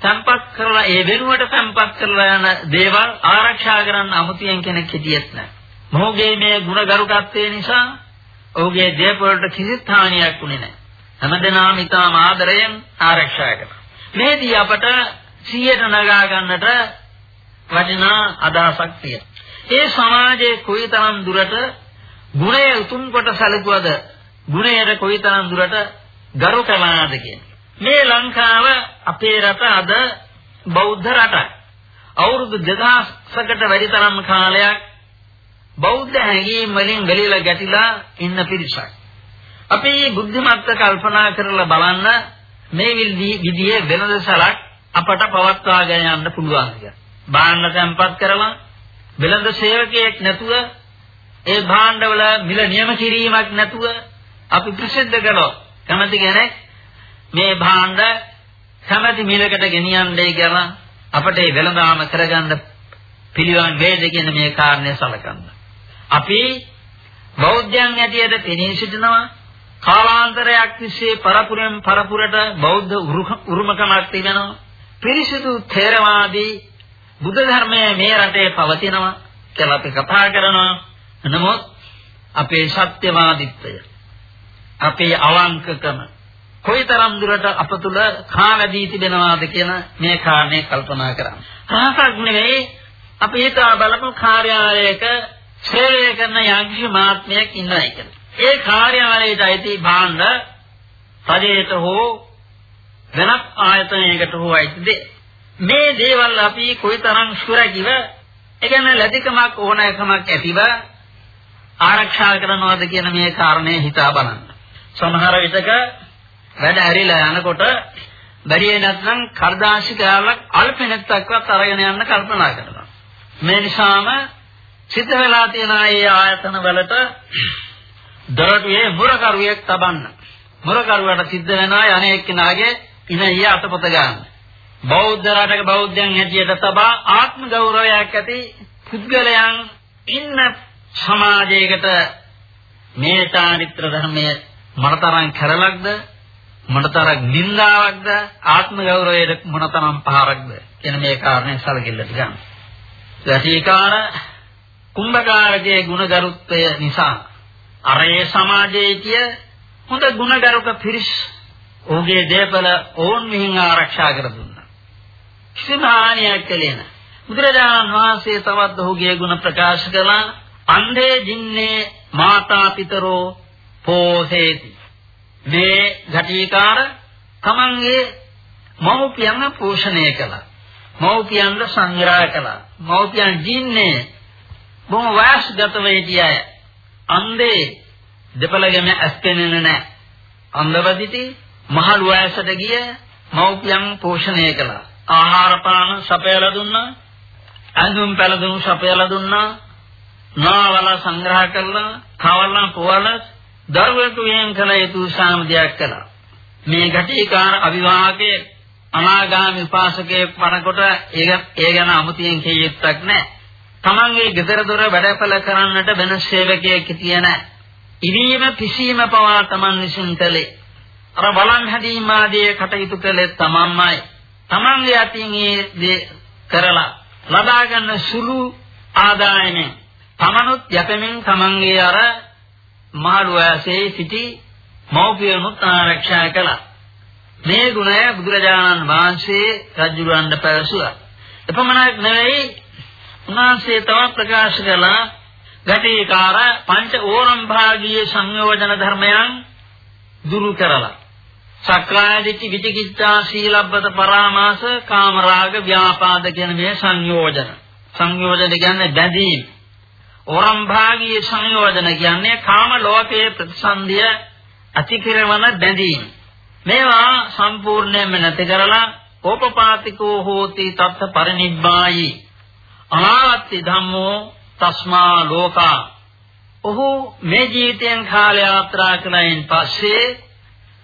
තම්පත් කරලා ඒ වෙනුවට තම්පත් කරලා යන දේවල් ආරක්ෂා කරන්න අමුතියෙන් කෙනෙක් හිටියෙත් නැහැ. මොහුගේ මේ ගුණගරුකත්වය නිසා ඔහුගේ දේපවලට කිසිත් හානියක් වුණේ නැහැ. හැමදෙනාම ඊටම ආදරයෙන් ආරක්ෂා කළා. මේදී අපට 100ට නගා ගන්නට වටිනා අදහසක් තියෙනවා. ඒ සමාජයේ කොයිතරම් දුරට ගුණය උතුම් කොට සැලකුවද ගුණයට කොයිතරම් දුරට ගරු කළාද කියන්නේ. මේ ලංකාව අපේ රට අද බෞද්ධ රටක්. අවුරුදු 2000කට වැඩි තරම් කාලයක් බෞද්ධ හැඟීම් වලින් වෙලිලා ගැටිලා ඉන්න පිරිසක්. අපි බුද්ධිමත්ව කල්පනා කරලා බලන්න මේ විදිහේ වෙනදසලක් අපට පවත්වාගෙන යන්න පුළුවන් කියලා. බාහන්න තැන්පත් කරලා වෙළඳ සේවකයෙක් නැතුව ඒ භාණ්ඩවල මිල නියම කිරීමක් නැතුව අපි ප්‍රසිද්ධ කළොත් කැමති කෙනෙක් මේ භාණ්ඩ කැමති මිලකට ගෙනියන්නේ කියලා අපට ඒ වෙළඳාම කරගන්න පිළිවන් වේද කියන මේ කාරණය සලකන්න. අපි බෞද්ධයන් ඇටියට පෙනී සිටිනවා කාලාන්තරයක් තිස්සේ පරපුරෙන් පරපුරට බෞද්ධ උරුමකමක් තිබෙනවා පිරිසිදු ථේරවාදී බුද්ධ ධර්මයේ මේ රටේ පවතිනවා කියලා අපි කතා කරනවා නමුත් අපේ සත්‍යවාදීත්වය අපේ අවංකකම කොයිතරම් දුරට අප තුල කාවැදී තිබෙනවාද කියන මේ කාරණේ කල්පනා කරන්න. රහසක් නෙවෙයි අපි හිතා බලමු කාර්යාලයක සේවය කරන යම්කිසි මාත්මයක් ඉන්නයි කියලා. ඒ කාර්යාලයට අයිති භාණ්ඩ පදේට හෝ වෙනත් ආයතනයකට හෝ අයිතිද මේ දේවල් අපි කොයිතරම් සුරකිව ඒ කියන්නේ ලැබිකමක් ඕනෑකමක් ඇතිව ආරක්ෂා කරනවාද කියන මේ කාරණේ හිතා බලන්න. සමහර විටක වැඩ ඇරිලා යනකොට බැරිය නැත්නම් කර්දාශිකාවක් අල්පෙනෙත්තක්වත් අරගෙන යන්න කල්පනා කරනවා. මේ නිසාම සිද්ධ වෙලා තියෙන ආයේ ආයතන වලට දොරටුවේ මුරකරුවෙක් තබන්න. මුරකරුවට සිද්ධ වෙනවා අනේක කෙනාගේ ඉනහිය අතපොත ගන්න. බෞද්ධ රටක බෞද්ධයන් හැටියට තබා ආත්ම ගෞරවයක් ඇති පුද්ගලයන් ඉන්න සමාජයකට මේ චාරිත්‍ර ධර්මයේ මනතරම් කරලක්ද මොනතරම් නින්දාවක්ද ආත්ම ගෞරවයට මොනතරම් පහරක්ද කියන මේ කාරණේ සැලකිල්ලට ගන්න. රසීකාර කුම්භකාරකයේ ගුණගරුත්වය නිසා අරේ සමාජයේ කිය හොඳ ගුණගරුක පිරිස් ඔහුගේ දේපල ඕන් විහිං ආරක්ෂා කර දුන්නා. කිසිම හානියක් කළේ නැහැ. බුදුරජාණන් වහන්සේ තවත් ඔහුගේ ගුණ ප්‍රකාශ කළා. අන්ධේ ජින්නේ මාතා පිතරෝ පෝසේති. මේ ඝටිකාර තමන්ගේ මව්පියන්ව පෝෂණය කළා. මව්පියන්ව සංග්‍රහ කළා. මව්පියන් ජීන්නේ බොහොම වයස්ගත වෙයිතිය. අන්දේ දෙපළගෙම ඇස්පෙන්නේ නැහැ. අන්දවදිති මහලු වයසට ගිය මව්පියන් පෝෂණය කළා. ආහාර පාන සපයලා දුන්නා. ඇඳුම් පැළඳුම් සපයලා දුන්නා. නාවල සංග්‍රහ කළා. කවලා පොවල දරුවෙකු වෙන් කළ යුතු සාමදයක් කළා. මේ ගැටීකාර අවිවාහකයේ අනාගාමී උපාසකයේ පරකොට ඒක ඒ ගැන අමුතියෙන් කියෙත්තක් නැහැ. තමන්ගේ ගෙදර දොර වැඩපළ කරන්නට වෙන සේවකයෙක් හිටියේ නැහැ. ඉවීම පිසීම පවා තමන් විසින් කළේ. අර බලන් හැදීම ආදී කටයුතු කළේ තමන්මයි. තමන්ගේ අතින් ඒ කරලා ලබා ගන්න සුළු ආදායමෙන් තමනුත් යැපෙමින් තමන්ගේ අර මහලු ඇසේ සිටි මෞපියනුත් ආරක්ෂා කළා. මේ ගුණය බුදුරජාණන් වහන්සේ රජුරවණ්ඩ පැවසුවා. එපමණක් නෙවෙයි උන්වහන්සේ තව ප්‍රකාශ කළා ගටිකාර පංච ඕරම් භාගීය සංයෝජන ධර්මයන් දුරු කරලා සක්කාය දිට්ඨි විචිකිච්ඡා සීලබ්බත පරාමාස කාමරාග ව්‍යාපාද කියන මේ සංයෝජන සංයෝජන කියන්නේ බැඳීම් ඕරම් භාගීය සංයෝජන කියන්නේ කාම ලෝකයේ ප්‍රතිසන්දිය අතිකිරවන බැඳීම. මේවා සම්පූර්ණයෙන්ම නැති කරලා ඕපපාතිකෝ හෝති තත්ත පරිනිබ්බායි. අනාත්ති ධම්මෝ තස්මා ලෝකා. ඔහු මේ ජීවිතයෙන් කාල යාත්‍රා කළයින් පස්සේ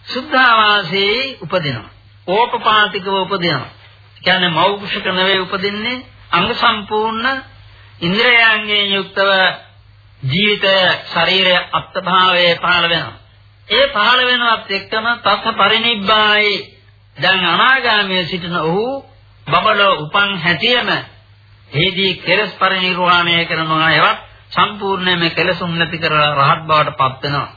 සුද්ධාවාසයේ උපදිනවා. ඕපපාතිකව උපදිනවා. කියන්නේ මෞකුෂක නෙවෙයි උපදින්නේ අංග සම්පූර්ණ ඉන්ද්‍රයන්ගෙන් යුක්තව ජීවිතය ශරීරය අත්භාවයේ පහළ වෙනවා. ඒ පහළ වෙනවත් එක්කම තත් පරිනිබ්බායි දැන් අනාගාමී සිටින ඔහු බබල උපන් හැටියම එහිදී කෙලස් පරිනිර්වාණය කරනවා ඒවත් සම්පූර්ණයෙන්ම කෙලසුම් නැති කර රහත් බවට පත් වෙනවා.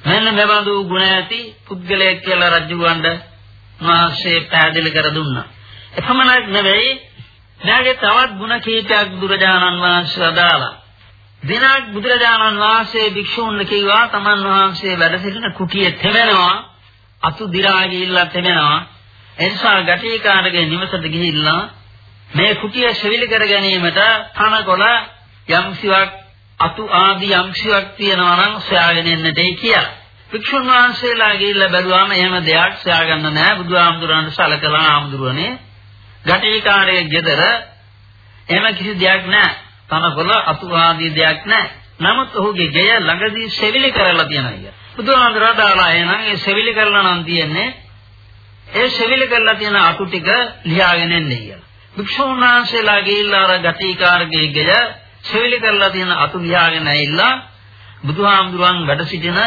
මෙන්න මෙබඳු ගුණ ඇති පුද්ගලයෙක් කියලා රජුවන්ට මාසේ පැහැදිලි කර දුන්නා. එපමණක් නෙවෙයි එයාගේ තවත් ಗುಣ කීපයක් බුදුරජාණන් වහන්සේ අදාලා. දිනක් බුදුරජාණන් වහන්සේ භික්ෂූන් කිව්වා තමන් වහන්සේ වැඩ සිටින කුටියේ තෙමෙනවා අතු දිරා ගිහිල්ලා තෙමෙනවා. එනිසා ගැටීකාරගේ නිවසට ගිහිල්ලා මේ කුටිය ශවිලි කර ගැනීමට තනකොළ යම්සිවක් අතු ආදී යම්සිවක් තියනවා නම් සොයාගෙන එන්නටයි කියලා. භික්ෂුන් වහන්සේලා ගිහිල්ලා බැලුවාම එහෙම දෙයක් සොයාගන්න නැහැ. බුදුහාමුදුරන්ට සලකලා ආමුදුරනේ ගටිකාරයේ ගෙදර එහෙම කිසි දෙයක් නැහැ. තනකොළ අතු ආදී දෙයක් නැහැ. නමුත් ඔහුගේ ගෙය ළඟදී සෙවිලි කරලා තියෙනවා. බුදුහාමුදුරුවෝ දාලා එහෙනම් ඒ සෙවිලි කරලා නම් තියෙන්නේ ඒ සෙවිලි කරලා තියෙන අතු ටික ලියාගෙන එන්නේ කියලා. භික්ෂුන් වහන්සේලා ගිහිල්ලා අර ගටිකාරගේ ගෙය සෙවිලි කරලා තියෙන අතු ලියාගෙන ඇවිල්ලා බුදුහාමුදුරුවන් වැඩ සිටින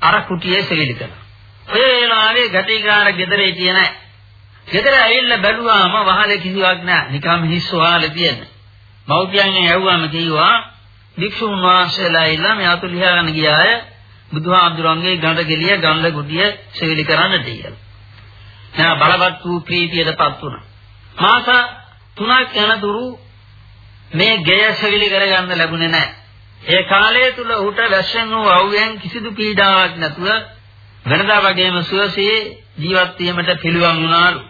අර කුටියේ සෙවිලි කළා. ඔය වෙලාවේ ගටිකාර ගෙදරේ තියෙන ගෙදර ඇවිල්ලා බැලුවාම වහලේ කිසිවක් නැහැ. නිකම් හිස් වහලේ තියෙන. මව්පියන්ගෙන් ඇහුවාම කිව්වා භික්ෂුන් වහන්සේලා ඇවිල්ලා මේ අතු ලියා ගන්න ගියාය බුදුහාමුදුරන්ගේ ගඳ ගෙලිය ගඳ ගුටිය සෙවිලි කරන්නට කියලා. එයා බලවත් වූ ප්‍රීතියටපත් වුණා. මාස තුනක් යනතුරු මේ ගෙය සෙවිලි කරගන්න ලැබුණේ නැහැ. ඒ කාලය තුල ඌට වැස්සෙන් වූ අවුවෙන් කිසිදු පීඩාවක් නැතුව වෙනදා වගේම සුවසේ ජීවත් වීමට පිළිවන් වුණාලු.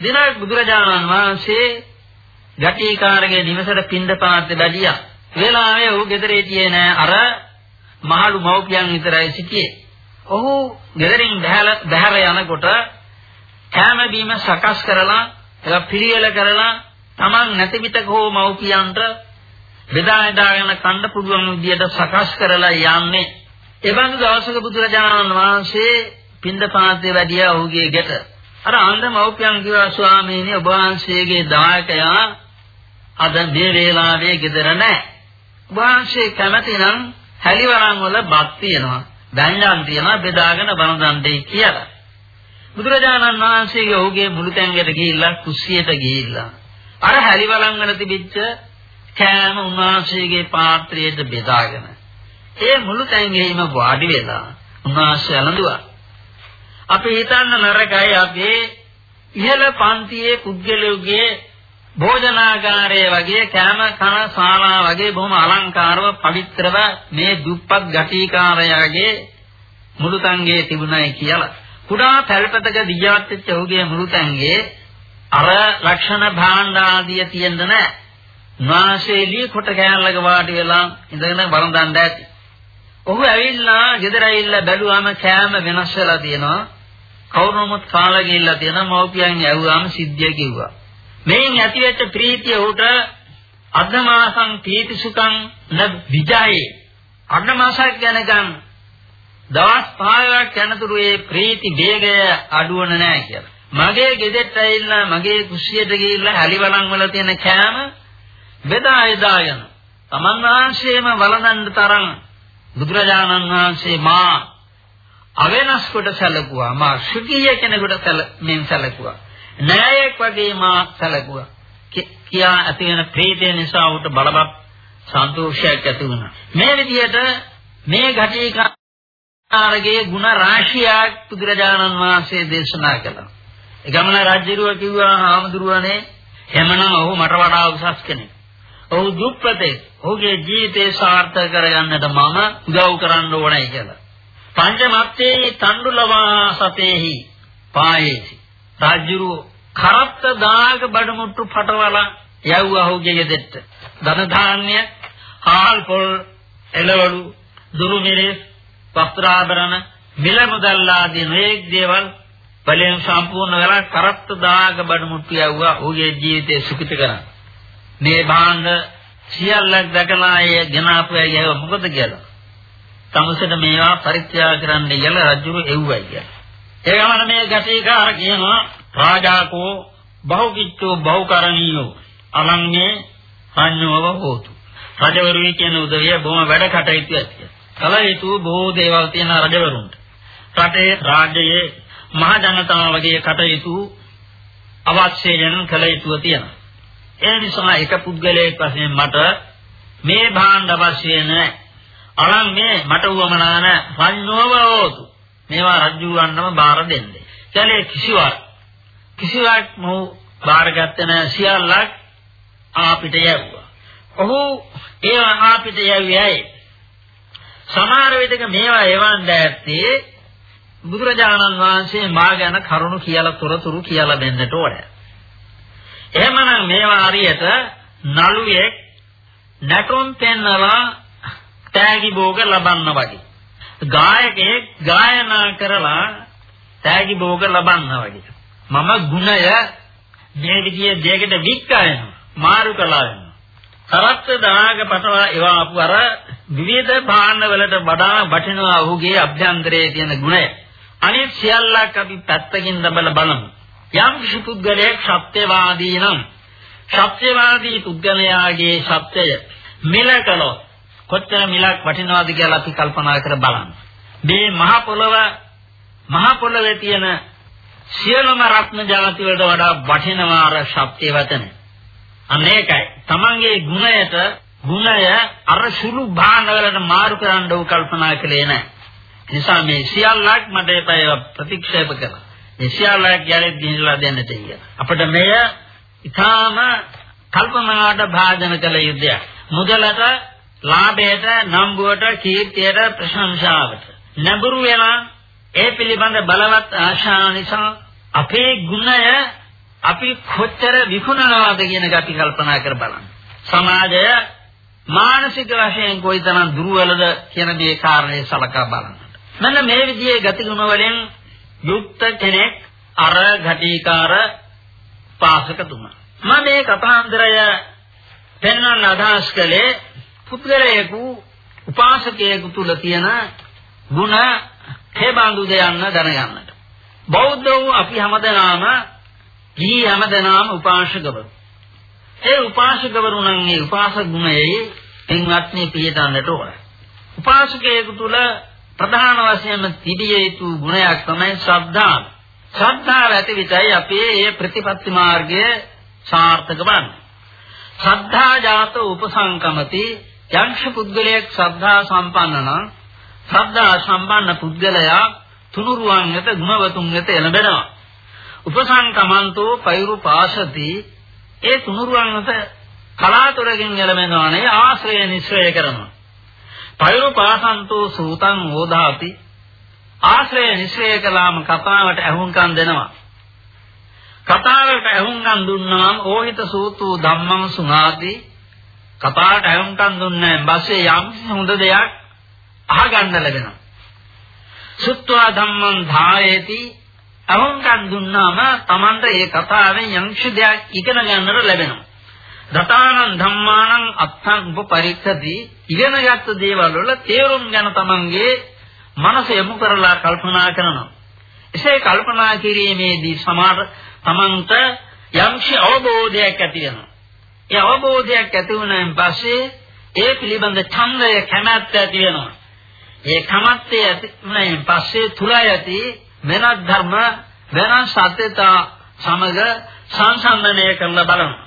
දිනක් බුදුරජාණන් වහන්සේ ගැටීකාරගේ නිවසට පින්දපාත බැලියා. වේලාවේ ඌ ගෙදර හිටියේ නෑ අර මහලු මව්පියන් විතරයි සිටියේ. ඔහු ගෙදරින් බැහැර යනකොට කෑම බීම සකස් කරලා ඒක පිළියෙල කරලා Taman නැති විටක හෝ මව්පියන්ට බෙදා එදාගෙන කන්න පුළුවන් විදියට සකස් කරලා යන්නේ. එවංග දවසක බුදුරජාණන් වහන්සේ පින්දපාතේ වැඩියා ඔහුගේ ගෙට. අර අන්ධ මව්පියන් කිව්වා ස්වාමීනි ඔබ වහන්සේගේ දායකයා අද මේ වේලාවේ ගෙදර නැහැ. ඔබ වහන්සේ කැමති නම් හැලිවරන් වල බත් තියෙනවා. දැන්යන් තියෙනවා බෙදාගෙන බණ දන් දෙයි කියලා. බුදුරජාණන් වහන්සේගේ ඔහුගේ මුළු තැන්කට ගිහිල්ලා කුස්සියට ගිහිල්ලා අර හැලිවලන් වල තිබිච්ච කෑම උන්වහන්සේගේ පාත්‍රයට බෙදාගෙන ඒ මුළු තැන්ගෙම වාඩි වෙලා උන්වහන්සේ අලඳුවා. අපි හිතන්න නරකයි අපේ ඉහළ පන්තියේ පුද්ගලයෙකුගේ භෝජනාගාරයේ වගේ කෑම කන ශාලා වගේ බොහොම අලංකාරව පවිත්‍රව මේ දුප්පත් ගටිකාරයාගේ මුළු තංගේ තිබුණයි කියලා. කුඩා පැල්පතක දියවත් වෙච්ච ඔහුගේ මුළු තංගේ අර ලක්ෂණ භාණ්ඩ ආදිය තියෙන්න නැහැ. නාශේලී කොට කෑල්ලක වාඩි වෙලා ඉඳගෙන වරඳන්න ඇති. ඔහු ඇවිල්ලා ගෙදර ඇවිල්ලා බැලුවාම කෑම වෙනස් වෙලා තියෙනවා. කවුරුමුත් කාලා ගිහිල්ලා තියෙනවා මව්පියන් ඇහුවාම සිද්ධිය කිව්වා. මේන් ඇතිවෙච්ච ප්‍රීතිය උට අද්දමාසං පීතිසුඛං න විජයි අද්දමාසක් ගැනකම් දවස් 5ක් යනතුරු ඒ ප්‍රීති වේගය අඩුවන නැහැ කියලා. මගේ ගෙදරට ඇවිල්ලා මගේ කුස්සියට ගිහිල්ලා හැලිවලන් වල තියෙන කෑම බෙදා එදාගෙන තමන් වහන්සේම වළඳන්න තරම් බුදුරජාණන් වහන්සේ මා අවෙනස් කොට සැලකුවා. මා සුඛීය කෙනෙකුට මෙන් සැලකුවා. නෑයෙක් වගේ මා සැලකුවා. කියා ඇති වෙන ප්‍රීතිය නිසා උට බලවත් සන්තෝෂයක් ඇති වුණා. මේ විදිහට මේ ඝටිකාරගේ ಗುಣ රාශියක් බුදුරජාණන් වහන්සේ දේශනා කළා. ඒ ගමන රාජ්‍යරුව කිව්වා හාමුදුරුවනේ එමනම් ඔහු මට වඩා උසස් කෙනෙක් ඔහු දුප්පතේ ඔහුගේ ජීවිතේ සාර්ථක කරගන්නට මම උදව් කරන්න ඕනයි කියලා. පංචමත්තේ තණ්ඩුලවා සතේහි පායේසි. රාජ්‍යරු කරත්ත දාග බඩමුට්ටු පටවලා යව්වා ඔහුගේ ගෙදෙට්ට. ධන ධාන්‍ය, හාල් පොල්, එළවලු, දුරු මිරිස්, වස්ත්‍රාභරණ, මිල මුදල් ආදී මේක් දේවල් බලෙන් සම්පූර්ණ වෙලා කරත්ත දාග බඩමුට්ටු යව්වා ඔහුගේ ජීවිතේ සුඛිත කරන්න. මේ භාණ්ඩ සියල්ලක් දැකලා අය ගෙනාපු අය ඒව මොකද කියලා. තමසට මේවා පරිත්‍යාග කරන්න කියලා රජුරු එව්වයි කියලා. ඒ ගමන මේ ගැටීකාර කියනවා රාජාකෝ බහුකිච්චෝ බහුකරණීයෝ අලංගේ සංයෝව හෝතු. රජවරුනි කියන උදවිය බොහොම වැඩ කටයුතු ඇති. කල යුතු බොහෝ දේවල් තියෙන රජවරුන්ට. රටේ රාජ්‍යයේ මහ ජනතාවගේ කටයුතු අවශ්‍ය වෙන කල යුතුව තියෙනවා. ඒ නිසා එක පුද්ගලයෙක් වශයෙන් මට මේ භාණ්ඩ අවශ්‍ය නැහැ. අලන් මේ මට උවමනා නැහැ. සංයෝවෝතු. මේවා රජුවන්නම බාර දෙන්නේ. කලේ කිසිවක් කිසිවක් මොහු බාරගත්තේ නැහැ සියල්ලක් ආපිට යවුවා. ඔහු ඒවා ආපිට යවියයි. සමහර විටක මේවා එවන්න ඇත්තේ බුදුරජාණන් වහන්සේ මා ගැන කරුණු කියලා තොරතුරු කියලා දෙන්නට ඕනේ. එහෙමනම් මේවා හරියට නළුවෙක් නැටුම් පෙන්නලා තෑගි භෝග ලබන්න වගේ. ගායකයෙක් ගායනා කරලා තෑගි භෝග ලබන්න වගේ. මම ගුණය මේ විදිහේ දෙයකට වික්කයනවා. මාරු කළා වෙනවා. කරත්ත දාග පටවා ඒවා අපු අර විවිධ භාණ්ඩ වලට වඩා වටිනවා ඔහුගේ අභ්‍යන්තරයේ තියෙන ගුණය. අනිත් සියල්ලක් අපි පැත්තකින් දබල බලමු. යම් කිසි පුද්ගලයෙක් සත්‍යවාදී නම් සත්‍යවාදී පුද්ගලයාගේ සත්‍යය මිල කළොත් කොච්චර මිලක් වටිනවද කියලා අපි කල්පනා කර බලන්න. මේ මහ පොළව මහ පොළවේ තියෙන සියලුම රත්න ජාති වලට වඩා වටිනවා අර සත්‍ය වචන. අනේකයි. Tamange ගුණයට ගුණය අර සුළු භාණ්ඩ වලට මාරු කරන්න උ කල්පනා කළේ නැහැ. නිසා මේ සියල්ලක් මට ප්‍රතික්ෂේප කළා. නිශ්චයාලයක් යන්නේ ගිහිල්ලා දෙන්නට කියන. අපිට මෙය ඊටාම කල්පනාට භාජන කළ යුද්ධයක්. මුදලට ලාභයට, නම්බුවට, කීර්තියට, ප්‍රශංසාවට. නැඹුරු වෙලා ඒ පිළිබඳ බලවත් ආශාව නිසා අපේ ගුණය අපි කොච්චර විකුණනවාද කියන එක අපි කල්පනා කර බලන්න. සමාජය මානසික වශයෙන් කොයිතරම් දුර්වලද කියන මේ කාරණේ සලකා බලන්න. මෙන්න මේ විදිහේ ගතිගුණ වලින් යුක්ත කෙනෙක් අර ඝටිකාර පාසකතුමා. මම මේ කතාන්දරය පෙන්වන්න අදහස් කළේ පුද්ගලයෙකු උපාසකයෙකු තුල තියෙන ಗುಣ හේබඳු දෙයන්න දැනගන්නට. බෞද්ධ වූ අපි හැමදෙනාම ඊ හැමදෙනාම උපාසකවරු. ඒ උපාසකවරු නම් මේ උපාසක ගුණයේ පින්වත්නි පියදන්නට ඕන. උපාසකයෙකු තුල ප්‍රධාන වශයෙන්ම තිබිය යුතු ගුණයක් තමයි ශ්‍රද්ධාව. ශ්‍රද්ධාව ඇති විටයි අපේ මේ ප්‍රතිපත්ති මාර්ගය සාර්ථක වන්නේ. ශ්‍රද්ධා ජාත උපසංකමති යංශ පුද්ගලයෙක් ශ්‍රද්ධා සම්පන්න නම් ශ්‍රද්ධා සම්පන්න පුද්ගලයා තුනුරුවන් වෙත ගුණවතුන් වෙත එළඹෙනවා. උපසංකමන්තෝ පෛරු පාසති ඒ තුනුරුවන් වෙත කලාතුරකින් එළඹෙනවානේ ආශ්‍රය නිශ්‍රය කරනවා. පෛරු පාසන්තෝ සූතං ඕදාති ආශ්‍රය නිශ්‍රය කළාම කතාවට ඇහුම්කන් දෙනවා. කතාවට ඇහුම්කන් දුන්නාම ඕහිත සූතු ධම්මං සුනාති කතාවට ඇහුම්කන් දුන්නේ බස්සේ යම් හොඳ දෙයක් අහගන්න ලැබෙනවා. සුත්වා ධම්මං ධායේති අහුම්කන් දුන්නාම Tamanta ඒ කතාවෙන් යම්ෂ දෙයක් ඉගෙන ගන්නට ලැබෙනවා. දතානං ධම්මානං අත්තං උපපරික්ඛති ඉගෙනගත් දේවල් වල තේරුම් ගන්න තමන්ගේ මනස යොමු කරලා කල්පනා කරනවා. එසේ කල්පනා කිරීමේදී සමහර තමන්ට යම්ෂි අවබෝධයක් ඇති වෙනවා. ඒ අවබෝධයක් ඇති වුණාන් පස්සේ ඒ පිළිබඳ ඡන්දය කැමැත්ත ඇති වෙනවා. ඒ කමත්තේ ඇති වුණාන් පස්සේ තුලයි ඇති වෙනත් ධර්ම වෙනත් සත්‍යතා සමග සංසන්දනය කරලා බලනවා.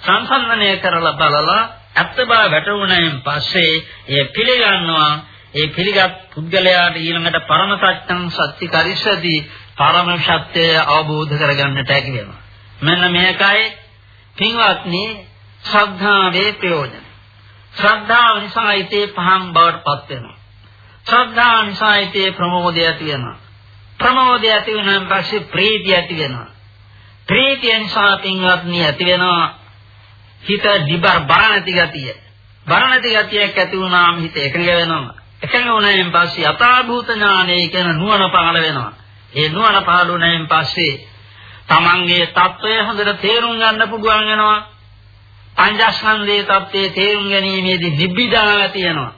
සංසන්දනය කරලා බලලා ඇත්ත බව වැටුණාන් පස්සේ ඒ පිළිගන්නවා ඒ පිළිගත් පුද්ගලයාට ඊළඟට පරම සත්‍යං සත්‍ය කරිස්සති පරම සත්‍යය අවබෝධ කරගන්නට හැකි වෙනවා. මෙන්න මේකයි පින්වත්නි ශ්‍රද්ධාවේ ප්‍රයෝජන. ශ්‍රද්ධාව නිසා හිතේ පහන් බවට පත් වෙනවා. ශ්‍රද්ධාව නිසා හිතේ ප්‍රමෝදය ඇති වෙනවා. ප්‍රමෝදය ඇති වෙනාන් පස්සේ ප්‍රීතිය ඇති වෙනවා. ප්‍රීතිය නිසා පින්වත්නි ඇති වෙනවා හිත දිබර බර නැති ගතිය. බර නැති ගතියක් ඇති වුණාම හිත එකඟ වෙනවා. එකඟ වුණායින් පස්සේ අතාභූත ඥානය කියන නුවණ පහළ වෙනවා. ඒ නුවණ පහළ වුණායින් පස්සේ තමන්ගේ తত্ত্বය හොඳට තේරුම් ගන්න පුළුවන් වෙනවා. පංචස්කන්ධයේ తত্ত্বයේ තේරුම් ගැනීමේදී නිබ්බිදාව තියෙනවා.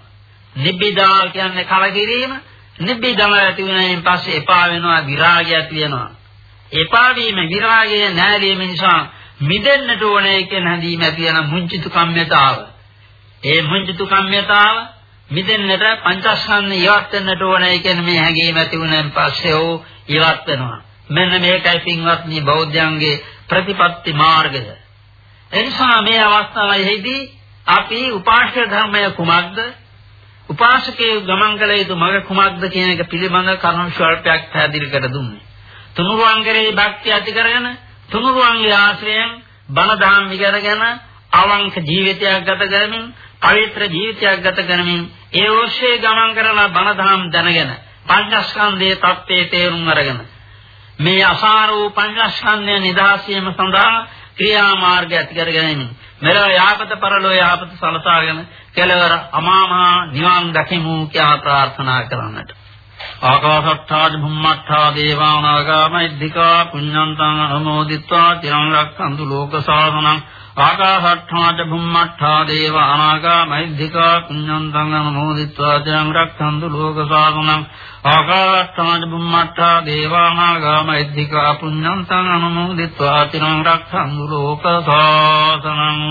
නිබ්බිදා කියන්නේ කලකිරීම. නිබ්බිදම ඇති වුණායින් පස්සේ එපා වෙනවා විරාගය ඇති වෙනවා. එපා වීම විරාගය නැරීම නිසා මිදෙන්නට ඕනේ කියන හැඟීම ඇති වෙන මුංචිතු කම්මිතාව. ඒ මුංචිතු කම්මිතාව මිදෙන්නට පංචස්කන්ධය ඉවත් වෙන්නට ඕනේ කියන මේ හැඟීම ඇති වුණාන් පස්සේ ඕ ඉවත් වෙනවා. මෙන්න මේකයි පින්වත්නි බෞද්ධයන්ගේ ප්‍රතිපත්ති මාර්ගය. එනිසා මේ අවස්ථාවේදී අපි උපාශ්‍ය ධර්මය කුමක්ද? උපාසකයේ ගමන් කළ යුතු මඟ කුමක්ද කියන එක පිළිබඳ කරුණු ස්වල්පයක් පැහැදිලි කර දුන්නේ. තුනුරුවන් කෙරෙහි භක්තිය ඇති කරගෙන තුනුරුවන්ගේ ආශ්‍රයෙන් බණ දහම් ඉගෙනගෙන අවංක ජීවිතයක් ගත කරමින් පවිත්‍ර ජීවිතයක් ගත කරමින් ඒ ඔස්සේ ගමන් කරලා බණ දහම් දැනගෙන පංචස්කන්ධයේ தත්ත්වයේ තේරුම් අරගෙන මේ අසාර වූ පංචස්කන්ධය නිදාසියම සඳහා ක්‍රියා මාර්ගය ඇති කර ගැනීම. මෙලොව යාපත පරලොව යාපත සලසාගෙන කෙලවර අමාමහා නිවන් දකිමු කියලා ප්‍රාර්ථනා කරන්නට. ආකාශත්තා චුම්මත්තා දේවා නාගාමයිද්దికා පුඤ්ඤන්තං අනුමෝදිත්වා තිරං රක්ඛන්තු ලෝක සාසනං ආකාශත්තා චුම්මත්තා දේවා නාගාමයිද්దికා පුඤ්ඤන්තං අනුමෝදිත්වා තිරං රක්ඛන්තු ලෝක සාසනං ආකාශත්තා බුම්මත්තා දේවානාගා මෛද්దికා පුඤ්ඤන්තං අනුමෝදිත්වා තිරං රක්ඛන්තු ලෝක සාසනං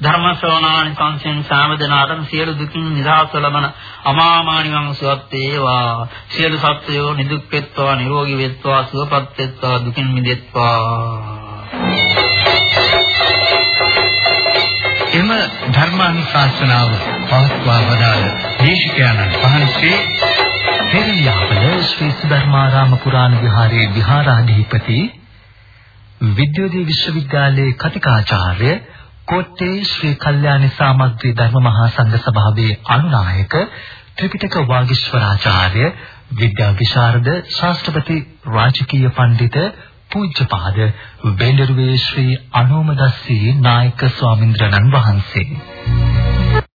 ධර්ම ශ්‍රවණානි සංසෙන් සාමදනාතන් සියලු දුකින් නිදහස් ලබන අමාමා නිවන් සුවත් වේවා. සියලු සත්වයෝ නිදුක් වෙත්වා නිරෝගී වෙත්වා සුවපත් වෙත්වා දුකින් මිදෙත්වා. එම ධර්මානුශාසනාව පවත්වා වදාළ දේශකයන්න් වහන්සේ පෙරලියාපල ශ්‍රී සුධර්මාරාම පුරාණ විහාරයේ විහාරාධිපති විද්‍යෝදය විශ්වවිද්‍යාලයේ කතිකාචාර්ය කොට්ටේ ශ්‍රී කල්යාණි සාමග්‍රී ධර්ම මහා සංඝ සභාවේ අනුනායක ත්‍රිපිටක වාගීශ්වරාචාර්ය විද්‍යා විශාරද ශාස්ත්‍රපති රාජකීය පඬිත පූජ්‍යපාද වෙඬරුවේ ශ්‍රී අනෝමදස්සී නායක ස්වාමින්ද්‍රණන් වහන්සේ.